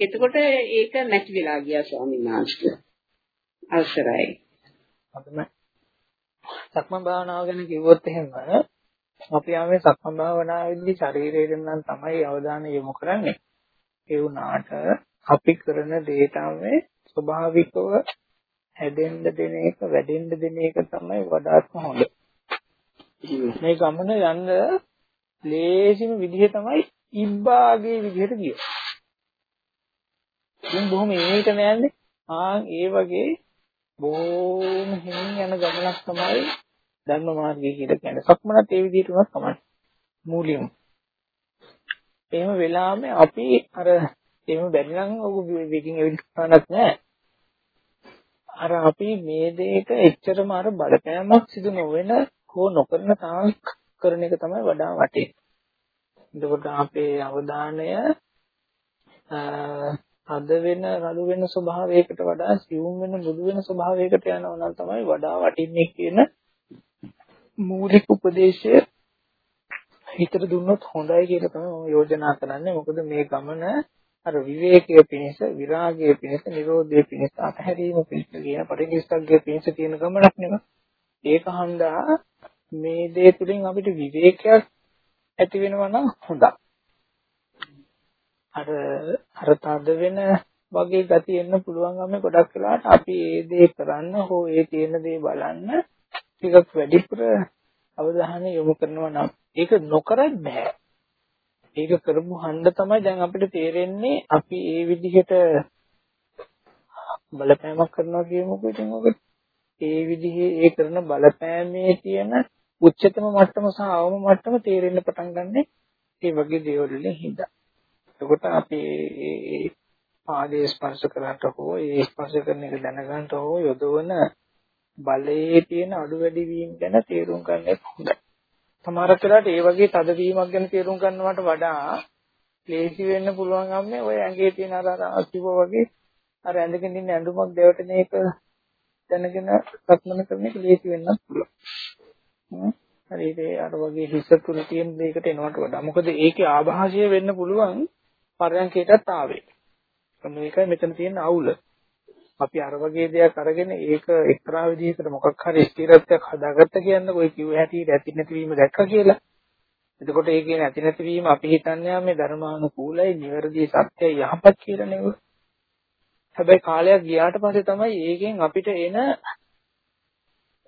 S7: එතකොට ඒක නැති වෙලා ගියා ස්වාමීන් වහන්සේ. අවසරයි.
S1: හොඳම සක්මන් භාවනාව ගැන කිව්වොත් එහෙම අපි ආවේ සක්මන් භාවනාවේදී ශරීරයෙන් නම් තමයි අවධානය යොමු කරන්නේ. ඒ වුණාට අපි කරන දේතාවේ ස්වභාවිකව හැදෙන්න දෙන එක වැඩෙන්න දෙන එක තමයි වඩාත්ම හොඳ. මේ ගමන යන්න ලේසිම විදිහ තමයි ඉබ්බාගේ විදිහට ගියෝ. ඉතින් බොහොම ඒකට නෑනේ. ආ ඒ වගේ බොහොම හිමින් යන ගමනක් තමයි ධර්ම මාර්ගය කියලා කියන්නේ. සක්මනත් ඒ විදිහට උනත් තමයි. මූලියම. එහෙම වෙලාම අපි අර එහෙම බැරි නම් ඔබ වේගින් එවිස්සන්නත් නෑ. අර අපි මේ දෙයක එච්චරම අර බලපෑමක් සිදු නොවන හෝ නොකරන තාක් කරන එක තමයි වඩා වටින්නේ. එතකොට අපේ අවධානය අද වෙන රළු වෙන ස්වභාවයකට වඩා සියුම් වෙන මෘදු වෙන ස්වභාවයකට යනවා නම් තමයි වඩා වටින්නේ කියන මූලික උපදේශය හිතට දුන්නොත් හොඳයි කියලා තමයි මම යෝජනා කරන්නේ. මොකද මේ ගමන අර විවේකයේ පිණිස, විරාගයේ පිණිස, නිරෝධයේ පිණිස, අතහැරීම පිණිස කියන පරිනිස්සග්ගයේ පිණිස තියෙන ගමනක් නෙමෙයි. ඒක හන්දා මේ දේ තුලින් අපිට විවේකයක් ඇති වෙනවා නම් හොඳයි. අර අර තද වෙන වගේ ගතිය එන්න පුළුවන් ගමේ ගොඩක් වෙලාවට අපි ඒ දේ කරන්න හෝ ඒ තියෙන දේ බලන්න ටිකක් වැඩිපුර අවධානය යොමු කරනවා නම් ඒක නොකරත් බෑ. ඒක කරපු හන්ද තමයි දැන් අපිට තේරෙන්නේ අපි ඒ විදිහට බලපෑමක් කරනවා කියමුකෝ ඉතින් ඔක ඒ විදිහේ ඒ කරන බලපෑමේ තියෙන උච්චතම මට්ටම සහ අවම මට්ටම තේරෙන්න පටන් ගන්න ඒ වගේ දේවල් වලින් හින්දා. එතකොට අපි ඒ පාදයේ ස්පර්ශ කරන්නට හෝ ඒ ස්පර්ශ කරන එක දැනගන්න හෝ යොදවන බලයේ තියෙන අඩු වැඩි වීම ගැන තේරුම් ගන්න එක හොඳයි. සමහරක් වෙලාවට ඒ වගේ තදවීමක් ගැන තේරුම් ගන්නවට වඩා ලේසි වෙන්න පුළුවන් අම්මේ ඔය ඇඟේ තියෙන අර අර කිව්වා වගේ අර ඇඳගෙන ඉන්න ඇඳුමක් දෙවටන එක දැනගෙන සක්මන කරන එක ලේසි වෙන්නත් පුළුවන්. හරිද අර වගේ හිස තුල තියෙන දෙයකට එනවට වඩා මොකද ඒකේ ආభాෂය වෙන්න පුළුවන් පරයන්කයටත් ආවේ. මේකයි මෙතන තියෙන අවුල. අපි අර වගේ දෙයක් අරගෙන ඒක එක්තරා විදිහකට මොකක් හරි ස්ථිරත්වයක් හදාගත්ත කියන්නේ ඔය කිව්ව හැටියට ඇති නැතිවීම දැක්ක කියලා. එතකොට ඒකේ නැති නැතිවීම අපි හිතන්නේ මේ ධර්මානුකූලයි, නිවැරදි සත්‍යයි යහපත් කියලා නෙවෙයි. හැබැයි කාලයක් ගියාට පස්සේ තමයි ඒකෙන් අපිට එන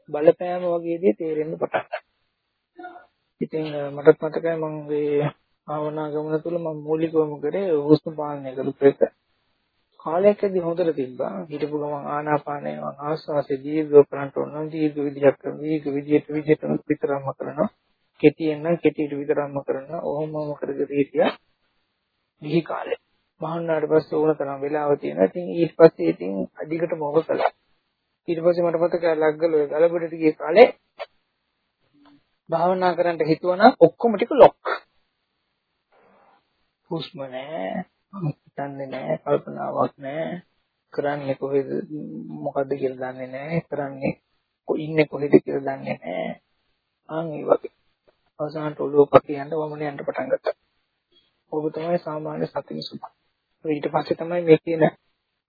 S1: බලපෑම වගේ දේ තේරෙන්න පටන් ඉතින් මටත් මතකයි මම මේ භාවනා ගමන තුල මම මූලිකවම කරේ හුස්ම පාලනය කරපු එක. කාලයකදී හොඳට තිබ්බා. හිටපු ගමන් ආනාපානය ආස්වාසේ දීර්ඝව කරන්ට ඕන දීර්ඝ විදියක් කරන දීර්ඝ විදියට විදියට විතරක්ම කරනවා. කෙටියෙන් නම් කෙටියට විතරක්ම කරනවා. ඔහොමම කරගෙන හිටියා. ගිහි කාලේ. භාවනාවට පස්සේ ඕන තරම් වෙලාව තියෙනවා. ඉතින් ඊට පස්සේ ඉතින් අධිකට මොකද කළා. ඊට පස්සේ මට මතකයි ලග්ගල ඔය ගලබඩට ගිය කාලේ භාවනා කරන්න හිතුවනම් ඔක්කොම ටික ලොක්. හුස්ම නැහැ, හිතන්නේ නැහැ, කල්පනාවක් නැහැ. කරන්නේ කොහෙද මොකද්ද කියලා දන්නේ නැහැ. කරන්නේ ඉන්නේ කොහෙද කියලා දන්නේ නැහැ. ආන් ඒ වගේ. අවසානට ඔළුව පකියන්න වමන යන්න පටන් ගත්තා. ඔබ තමයි සාමාන්‍ය සතිය සුභ. ඊට පස්සේ තමයි මේ කියන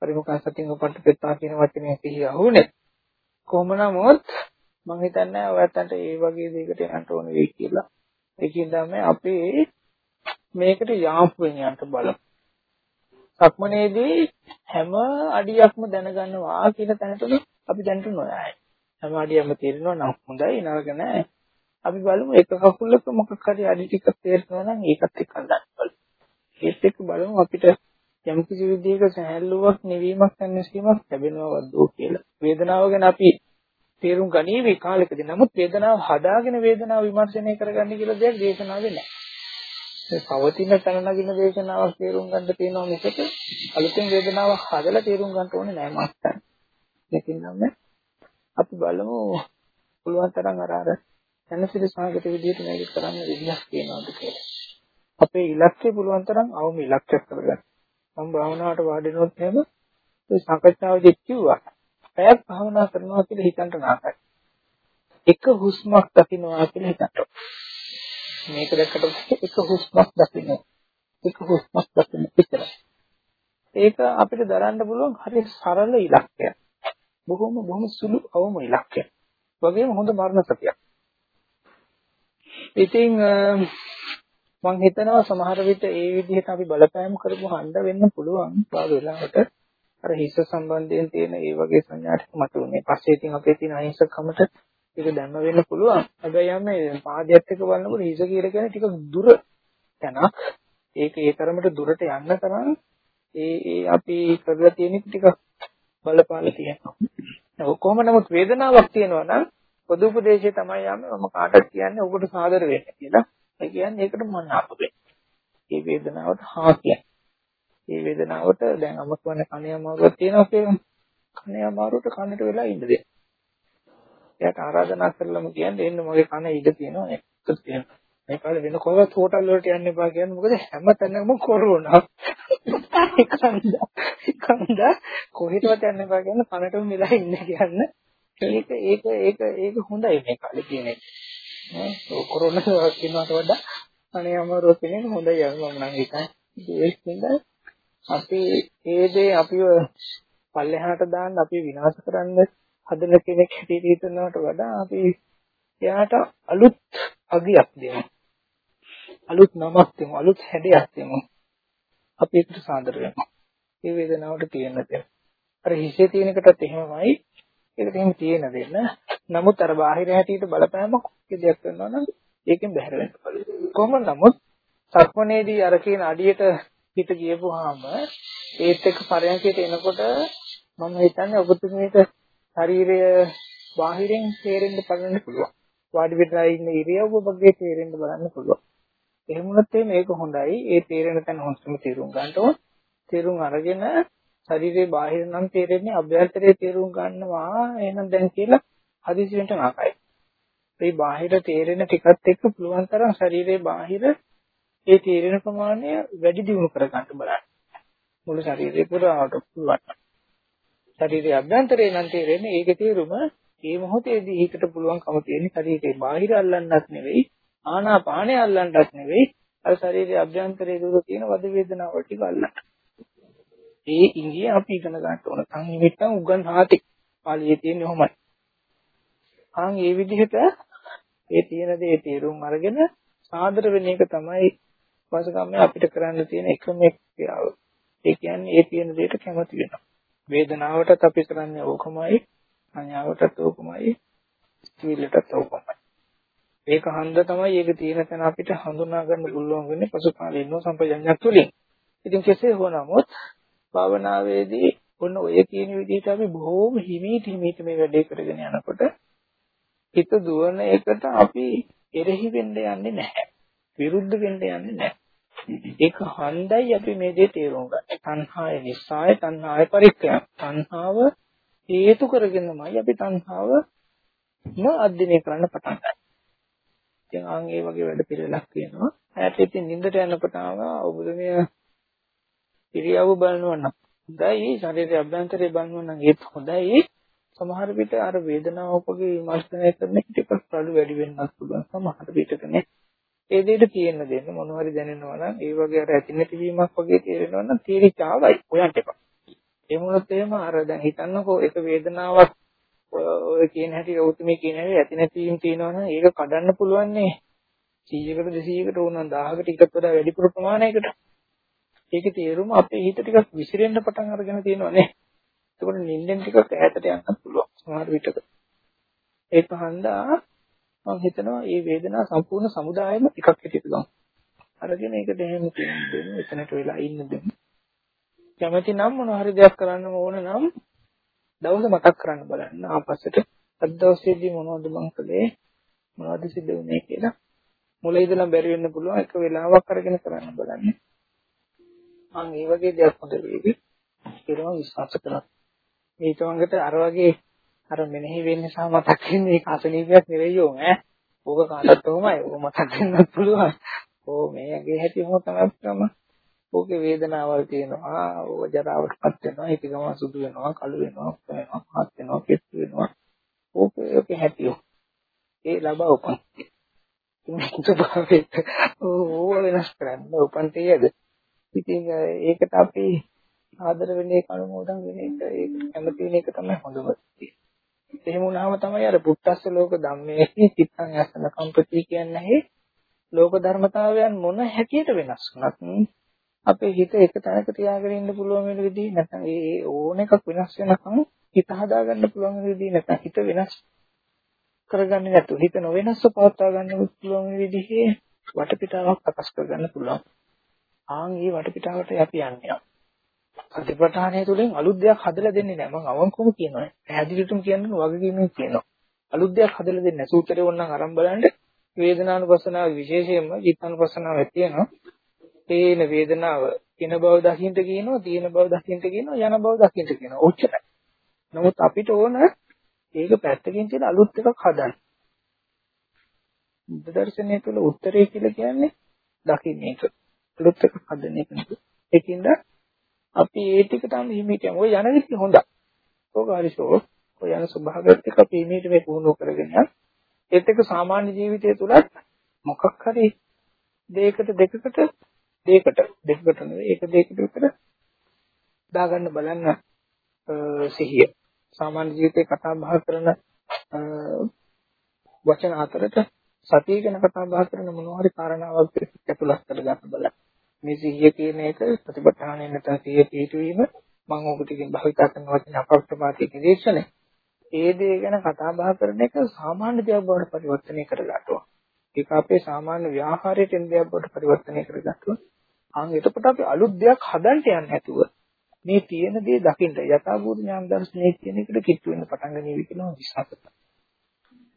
S1: පරිමුඛ සතිය උපට්ඨපෙත්තා කියන වචනේ පිළිය අහුනේ. කොහොම නමුත් මම හිතන්නේ ඔයයන්ට ඒ වගේ දෙයකට යන්න ඕන වෙයි කියලා. ඒකෙන් තමයි අපි මේකට යාපු වෙනියන්ට බලමු. සක්මනේදී හැම අඩියක්ම දැනගන්නවා කියන තැනටදී අපි දැනට නොයයි. හැම අඩියක්ම තේරෙනවා නම් හොඳයි නරක නෑ. අපි බලමු එක කකුලක මොකක් හරි අඩි ටිකක් තේරෙනවා නම් ඒකත් එක්ක ගන්න බලමු. ඒත් එක්ක බලමු අපිට යම් කිසි විදිහක සහැල්ලුවක් නිවීමක් නැතිවීමක් ලැබෙනවද කියලා. වේදනාව ගැන අපි තේරුම් ගනීවි කාලෙකදී. නමුත් වේදනාව හදාගෙන වේදනාව විමර්ශනය කරගන්න කියලා දෙයක් දේශනාවේ නැහැ. ඒ පවතින තන නගින දේශනාවක් තේරුම් ගන්න තියෙනවා මිසක අලුතෙන් වේදනාවක් හදලා තේරුම් ගන්න ඕනේ නැහැ මාස්ටර්. ඒකින් නම් අපි බලමු පුළුවන් තරම් අර අර දැනසිරි සාගත විදිහට මේක කරන්න විදිහක් තියෙනවද කියලා. අපේ ඉලක්කය පුළුවන් තරම් අවම ඉලක්කයක් කරගන්න. මම භාවනාවට වාඩිනොත් එහෙම ඒ සාකච්ඡාවේදී කිව්වා. පැයක් භාවනා කරනවා කියලා හිතන්න නාකයි. එක හුස්මක් දකින්නවා කියලා හිතන්න. මේක දැක්කට එක හුස්මක් දකින්න. එක හුස්මක් දකින්න විතරයි. ඒක අපිට දරන්න පුළුවන් හරි සරල ඉලක්කයක්. බොහොම බොහොම සුළු අවම ඉලක්කයක්. වගේම හොඳ මරණ සතියක්. ඉතින් මම හිතනවා සමහර විට ඒ විදිහට අපි බලපෑම් කරපු හන්ද වෙන්න පුළුවන් බා වෙලාවට අර හිස සම්බන්ධයෙන් තියෙන ඒ වගේ සංඥා ටික මතුනේ. පස්සේ ඉතින් අපේ තියෙන අහිංසකමට ඒක දැම්ම වෙන්න පුළුවන්. හැබැයි යන්නේ පාදයට එක බලනකොට හිස කියලා කියන්නේ ටික දුර තැනක්. ඒක ඒ තරමට දුරට යන්න තරම් ඒ ඒ අපි කරලා තියෙන ටික බලපාලා තියෙනවා. කොහොම නමුත් වේදනාවක් තියෙනවා නම් පොදු උපදේශය තමයි යන්නේ මම කාටද කියන්නේ ඔබට සාදර වෙන්න කියලා. ඒ කියන්නේ ඒකට මනාප වෙන්න. මේ වේදනාවට හා කියන්නේ. මේ වේදනාවට දැන් අම කියන්නේ කණේ අමාරුවක් තියෙනවා කියලා. කණේ අමාරුවට කනට වෙලා ඉන්න දෙන්න. එයාට ආරාධනා කරලම කියන්නේ එන්න මගේ කන ඉඩ තියෙනවා නේ. තියෙනවා. මේ කාලේ වෙන කොහෙවත් හෝටල් වලට යන්න එපා කියන්නේ මොකද හැම තැනම කොරෝනා. ඒකන්ද ඒකන්ද කොහෙටවත් යන්න එපා කියන්නේ කනටම මෙලා ඉන්න කියන්නේ. ඒක ඒක ඒක ඒක හොඳයි මේ කාලේ තියෙන එක. නේ කොරෝනා කියනකට වඩා අනේ අමාරුව කියන්නේ හොඳයි මම නම් හිතන්නේ. ඒක නිසා අපි ඒ දේ අපිව පල්ලෙහාට දාන්න අපි විනාශ කරන්න හදන කෙනෙක් හැටියට හිතනවට වඩා අපි එයාට අලුත් අගයක් දෙමු. අලුත් නමක් දෙමු, අලුත් හැඩයක් දෙමු. අපි ඒකට සාදර වෙමු. ඒ වේදනාවට තියෙන දේ. අර හිසේ තියෙන එකටත් එහෙමමයි. ඒකට එහෙම තියෙන දෙන්න. නමුත් අර බාහිර හැටියට බලපෑමක් දෙයක් කරනවා නම් ඒකෙන් බැහැර වෙන්න පුළුවන්. කොහොම නමුත් සක්මනේදී අර කියන අඩියට හිත ගියපුවාම ඒත් එක්ක පරයන්කයට එනකොට මම හිතන්නේ ඔබතුමීට ශරීරය බාහිරින් තේරෙන්න බලන්න පුළුවන්. වාඩි වෙලා ඉන්න ඉරියව්ව වගේ තේරෙන්න බලන්න පුළුවන්. එහෙම වුණත් මේක හොඳයි. ඒ තේරෙන තැන හොස්ටම තේරුම් ගන්න ඕන. තේරුම් අරගෙන ශරීරයේ බාහිර නම් තේරෙන්නේ අභ්‍යන්තරයේ තේරුම් ගන්නවා. එහෙනම් දැන් කියලා හදිසියෙන්ට නාකයි. මේ බාහිර තේරෙන ටිකත් එක්ක පුළුවන් තරම් ශරීරයේ බාහිර ඒ තේරෙන ප්‍රමාණය වැඩි දියුණු කර ගන්න බලන්න. මුළු ශරීරය පුරාවට පුළුවන්. ශරීරයේ අභ්‍යන්තරේ නම් තේරෙන්නේ ඒකේ තේරුම මේ මොහොතේදී හිතට පුළුවන්කම තියෙන ශරීරයේ බාහිර අල්ලන්නත් නෙවෙයි ආනාපානය අල්ලන්නත් නෙවෙයි අර ශරීරයේ අභ්‍යන්තරයේ දුර තියෙන වද වේදනාව ටික අල්ලන්න. ඒ ඉංගිය අපි ඉගෙන ගන්න ඕන. සංනිමිත්තන් උගන් හාති. පාලියේ තියෙන්නේ ඔහොමයි. ආන් මේ විදිහට ඒ තියෙන දේ තේරුම් අරගෙන සාදර වෙන එක තමයි වාසකම්ම අපිට කරන්න තියෙන එකම ක්‍රියාව. ඒ කියන්නේ ඒ තියෙන දෙයට කැමති වෙනවා. වේදනාවටත් අපි කරන්නේ ඕකමයි, සංඥාවටත් ඕකමයි, සීලයටත් ඕකමයි. ඒක හන්ද තමයි ඒක තියෙන තැන අපිට හඳුනා ගන්න පුළුවන් වෙන්නේ පසුකාලේ ඉන්න සම්පජඤ්ඤයක් තුලින්. ඉතින් කෙසේ හෝ නමුත් භාවනාවේදී ඔන්න ඔය කියන විදිහට අපි බොහෝම හිමීට හිමීට මේ වැඩේ කරගෙන යනකොට හිත දුවන එකට අපි එරෙහි වෙන්න යන්නේ නැහැ. විරුද්ධ වෙන්න යන්නේ නැහැ. ඒක හන්දයි අපි මේ දේ තේරුම් ගන්න. තණ්හාය නිසාය තණ්හාය පරික්‍රම. තණ්හාව හේතු කරගෙනමයි අපි තණ්හාව ම අධ්‍යයනය කරන්න පටන් ගන්නේ. ඉතින් ආන් ඒ වගේ වැඩ පිළිලක් තියෙනවා. ඇයට ඉතින් නිින්දට යනකොට ආවා ඔබතුමිය ඉරියව්ව බලනවා නම් හොඳයි ශරීරයේ අභ්‍යන්තරය බලනවා නම් ඒත් හොඳයි. සමහර විට අර වේදනාව ඔබගේ විමර්ශනය කරන එක ටිකක් අඩු වැඩි වෙන්නත් පුළුවන්. සමහර විටකනේ ඒ දෙයට තියෙන්න දෙන්න මොනවා හරි දැනෙනවා නම් ඒ වගේ අර ඇති නැති වීමක් වගේ තේරෙනවා නම් තීරිචාවයි හොයන්න එපා. ඒ මොනොත් එහෙම අර දැන් හිතන්නකෝ එක වේදනාවක් ඔය කියන හැටි ඔතුමේ කියන හැටි ඇති නැති වීම තියෙනවා නම් ඒක කඩන්න පුළුවන් නේ 100කට 200කට ඕනනම් 1000කට ටිකක් වඩා වැඩිපුර ප්‍රමාණයකට. ඒකේ තේරුම අපේ හිත ටිකක් විසිරෙන්න පටන් අරගෙන තියෙනවා නේ. එතකොට නිින්දෙන් ටිකක් ඈතට යන්න පුළුවන් සමහර විටක. ඒක හන්දා මම හිතනවා මේ වේදනාව සම්පූර්ණ සමුදායෙම එකක් හැටියට ගමු. අරගෙන ඒකට එහෙම දෙන්න එතනට වෙලා ඉන්න දෙන්න. කැමති නම් මොන හරි දෙයක් කරන්න ඕන නම් දවස මතක් කරන්න බලන්න ආපස්සට අද දවසේදී මොනවද මං කළේ මොනවද සිද්ධ වුනේ කියලා මුල ඉඳලා බැරි වෙන්න පුළුවන් එක වෙලාවක් අරගෙන කරන්න බලන්න. මම මේ වගේ දෙයක් හොඳ වේවි කියලා විශ්වාස කරනවා. ඊට වගේට අර වගේ අර මෙනෙහි වෙන්න නිසා මතක් වෙන්නේ ඒක අසනීපයක් නෙවෙයියෝ ඈ. ඕක කාටත් උමයි. ඕක මතක් වෙන්නත් පුළුවන්. ඕ මේගේ හැටි මොකක් තමයි ඕකේ වේදනාවල් තියෙනවා. ඕක ජරාවටපත් වෙනවා. හිත ගම සුදු වෙනවා, කළු වෙනවා, වෙනවා, හත් වෙනවා, කෙට්ටු වෙනවා. ඕකේ ඕකේ හැටියෝ. ඒ ලබා උපන්. ස්වභාවයට ඕව වෙනස් කරන්න උපන් තියද. ඉතින් ඒකට අපි ආදර වෙන එක අනුමෝදන් වෙන එක ඒක කැමති වෙන එක තමයි හොඳම දේ. එහෙම වුණාම තමයි අර පුත්තස්ස ලෝක ධම්මේ චිත්තං යසන කම්පති කියන්නේ ලෝක ධර්මතාවයන් මොන හැටියට වෙනස් වුණත් අපේ හිත එක තැනක තියාගෙන ඉන්න පුළුවන් වෙන විදිහ නැත්නම් ඒ ඕන එකක් වෙනස් වෙනකම් හිත හදාගන්න පුළුවන් වෙන විදිහ නැත්නම් හිත වෙනස් කරගන්නේ නැතුව හිත නොවෙනස්ව පවත්වා ගන්න පුළුවන් විදිහේ වටපිටාවක් සකස් කරගන්න පුළුවන්. ආන් මේ වටපිටාවට අපි යන්නේ. සතිපට්ඨානය තුළින් අලුත් දෙයක් හදලා දෙන්නේ නැහැ. මම අවංකවම කියනවා. පැහැදිලිටම කියනවා වගකීමෙන් කියනවා. අලුත් දෙයක් හදලා දෙන්නේ නැහැ. සූත්‍රය ඕනනම් අරන් බලන්න වේදනානුපස්සනාව විශේෂයෙන්ම චිත්තානුපස්සනාව තියෙනවා. තේන වේදනාව කින බව දකින්න කියනවා, තියෙන බව දකින්න කියනවා, යන බව දකින්න කියනවා. ඔච්චරයි. නමුත් අපිට ඕන ඒක පැත්තකින් තියලා අලුත් එකක් හදන්න. බුද්ධ දර්ශනය තුළ උත්තරේ කියලා කියන්නේ දකින්න එක. අලුත් එකක් හදන එක නෙවෙයි. ඒකින්ද අපි ඒ ටික තමයි හිමීට යමු. ඔය යන විදිහ හොඳයි. ඕක හරිසෝ. ඔය යන ස්වභාවයත් එක්ක අපි හිමීට මේ පුහුණුව කරගෙන යන. ඒත් එක්ක සාමාන්‍ය ජීවිතය තුලත් මොකක් හරි දෙයකට දෙකකට දෙයකට දෙකකට නෙවෙයි ඒක දෙයකට විතර දාගන්න බලන්න සිහිය. සාමාන්‍ය ජීවිතේ කතා බහ කරන වචන අතරට සතිය ගැන කතා බහ කරන මොනවා හරි කාරණාවක් ඇතුළත් කරගන්න බලන්න. මේ සිහිය කියන එක ප්‍රතිපත්තානේ නැත්නම් සිහිය පිටවීම මම ඕක ටිකෙන් භාවිතා කරන වචන අපක්ෂපාතී නිරීක්ෂණය. ඒ දේ ගැන කතා බහ කරන එක සාමාන්‍ය දෙයක් බවට පරිවර්තනය කරගන්නවා. ඒක අපේ සාමාන්‍ය ව්‍යවහාරයට එන දෙයක් බවට පරිවර්තනය කරගන්නවා. අන් එතකොට අපි අලුත් දෙයක් හදන්න යන්නේ නැතුව මේ තියෙන දේ දකින්න යථාභූත ඥාන දර්ශනය කියන එකට කිට්ටු වෙන්න පටන් ගනීවි කියලා විශ්වාස කරනවා.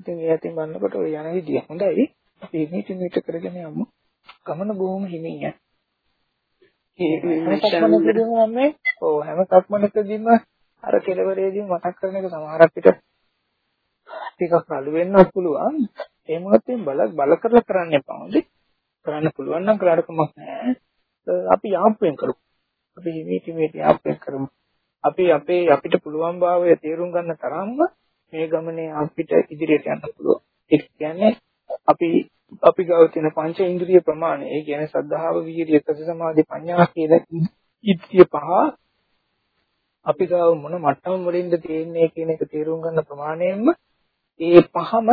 S1: ඉතින් ඒ අතින් බලනකොට ඔය යන විදිය හොඳයි. අපි මේක මේක කරගෙන යමු. ගමන බොහොම හිමින් යනවා. මම ඔව් හැම සක්මනකදීම අර කෙලවරේදී මතක් කරන එක සමහරක් විට ටිකක් අලු වෙන්නත් පුළුවන්. ඒ මොකද බල බල කරලා කරන්න එපා. හොඳේ. කරන්න පුළුවන් නම් කරාට කමක් නැහැ. අපි යාම්පෙන් කරමු. අපි හිමීටි මේ යාම්පෙන් කරමු. අපි අපේ අපිට පුළුවන් භාවය තේරුම් ගන්න තරම්ම මේ ගමනේ අපිට ඉදිරියට යන්න පුළුවන්. ඒ කියන්නේ අපි අපි ගාව තියෙන පංච ඉන්ද්‍රිය ප්‍රමාණය ඒ කියන්නේ සද්ධාව වීර්ය සති සමාධි ප්‍රඥා කියන ඉන්ද්‍රිය පහ අපි ගාව මොන මට්ටම් වලින්ද තියෙන්නේ කියන එක තේරුම් ගන්න ප්‍රමාණයෙන්ම ඒ පහම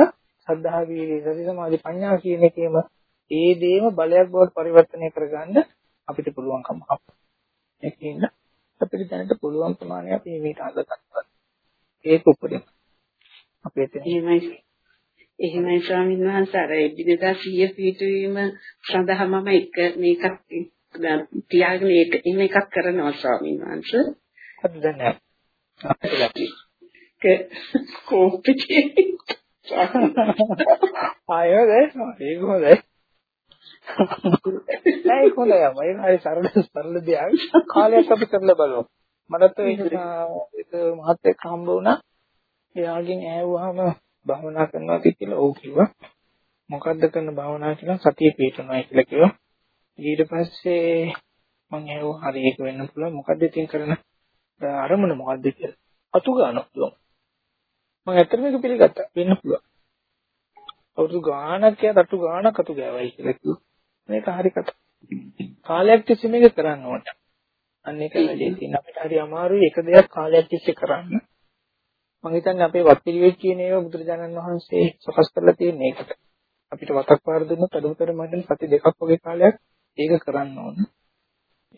S1: සද්ධා වීර්ය සති සමාධි ප්‍රඥා කියන එකේම ඒ දේම බලයක් බවට පරිවර්තනය කරගන්න අපිට පුළුවන්කම අපිට ඒකින්ද අපිට දැනට පුළුවන් ප්‍රමාණය අපි මේක අගතක්වත් ඒක උපරිම. අපේ
S7: එහෙමයි. එහෙමයි ස්වාමීන් වහන්සේ අර එදිනෙදා සිහිය පිටවීම සඳහා මම එක මේකක් තියාගෙන ඒක එහෙම එකක් කරනවා ස්වාමීන් වහන්සේ
S1: අද දැන් ආයෙත් ඒක හොඳයි නෑ අම්මා. ඒක හරි සරල සරල දෙයක්. කාලයක් අපි කරලා බලමු. මටත් ඒක ඒක මහත්ෙක් හම්බ වුණා. එයාගෙන් ඇහුවාම භවනා කරනවා කියලා ඔව් කිව්වා. මොකද්ද කරන භවනා කියලා සතිය පිටනවා කියලා කිව්වා. ඊට පස්සේ මම ඇහුවා හරි ඒක වෙන්න පුළුවන්. මොකද්ද ඉතින් කරන අරමුණ මොකද්ද කියලා. අතු ගන්නවා පුළුවන්. මම ඇත්තටම ඒක පිළිගත්තා. වෙන්න පුළුවන්. අවුරුදු ගාණක් යා රතු ගාණක් අතු ගෑවයි කියලා කිව්වා. මේක හරි කතා. කාලයක් තිස්සේ මේක කරන්න ඕන. අන්න ඒක වැඩේ තියෙන අපිට හරි අමාරුයි එක දෙයක් කාලයක් තිස්සේ කරන්න. මම හිතන්නේ අපේ වත්පිළිවෙත් කියන ඒවා බුදුරජාණන් වහන්සේ සකස් කරලා තියෙන එකට. අපිට වතක් පාර දුන්නොත් අඩුතර මම සති දෙකක් වගේ කාලයක් ඒක කරන්න ඕන.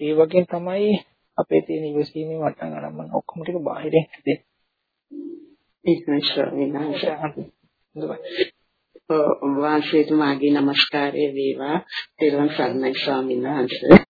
S1: ඒ වගේ තමයි අපේ තියෙන ඉවසීමේ මට්ටම් අරන් ඔක්කොම ටික බාහිරින් හදේ.
S7: ඒක නේ වහන්සේතුමාගේ নমස්කාරය වේවා. තෙරුවන් සරණයි ස්වාමීන් වහන්සේ.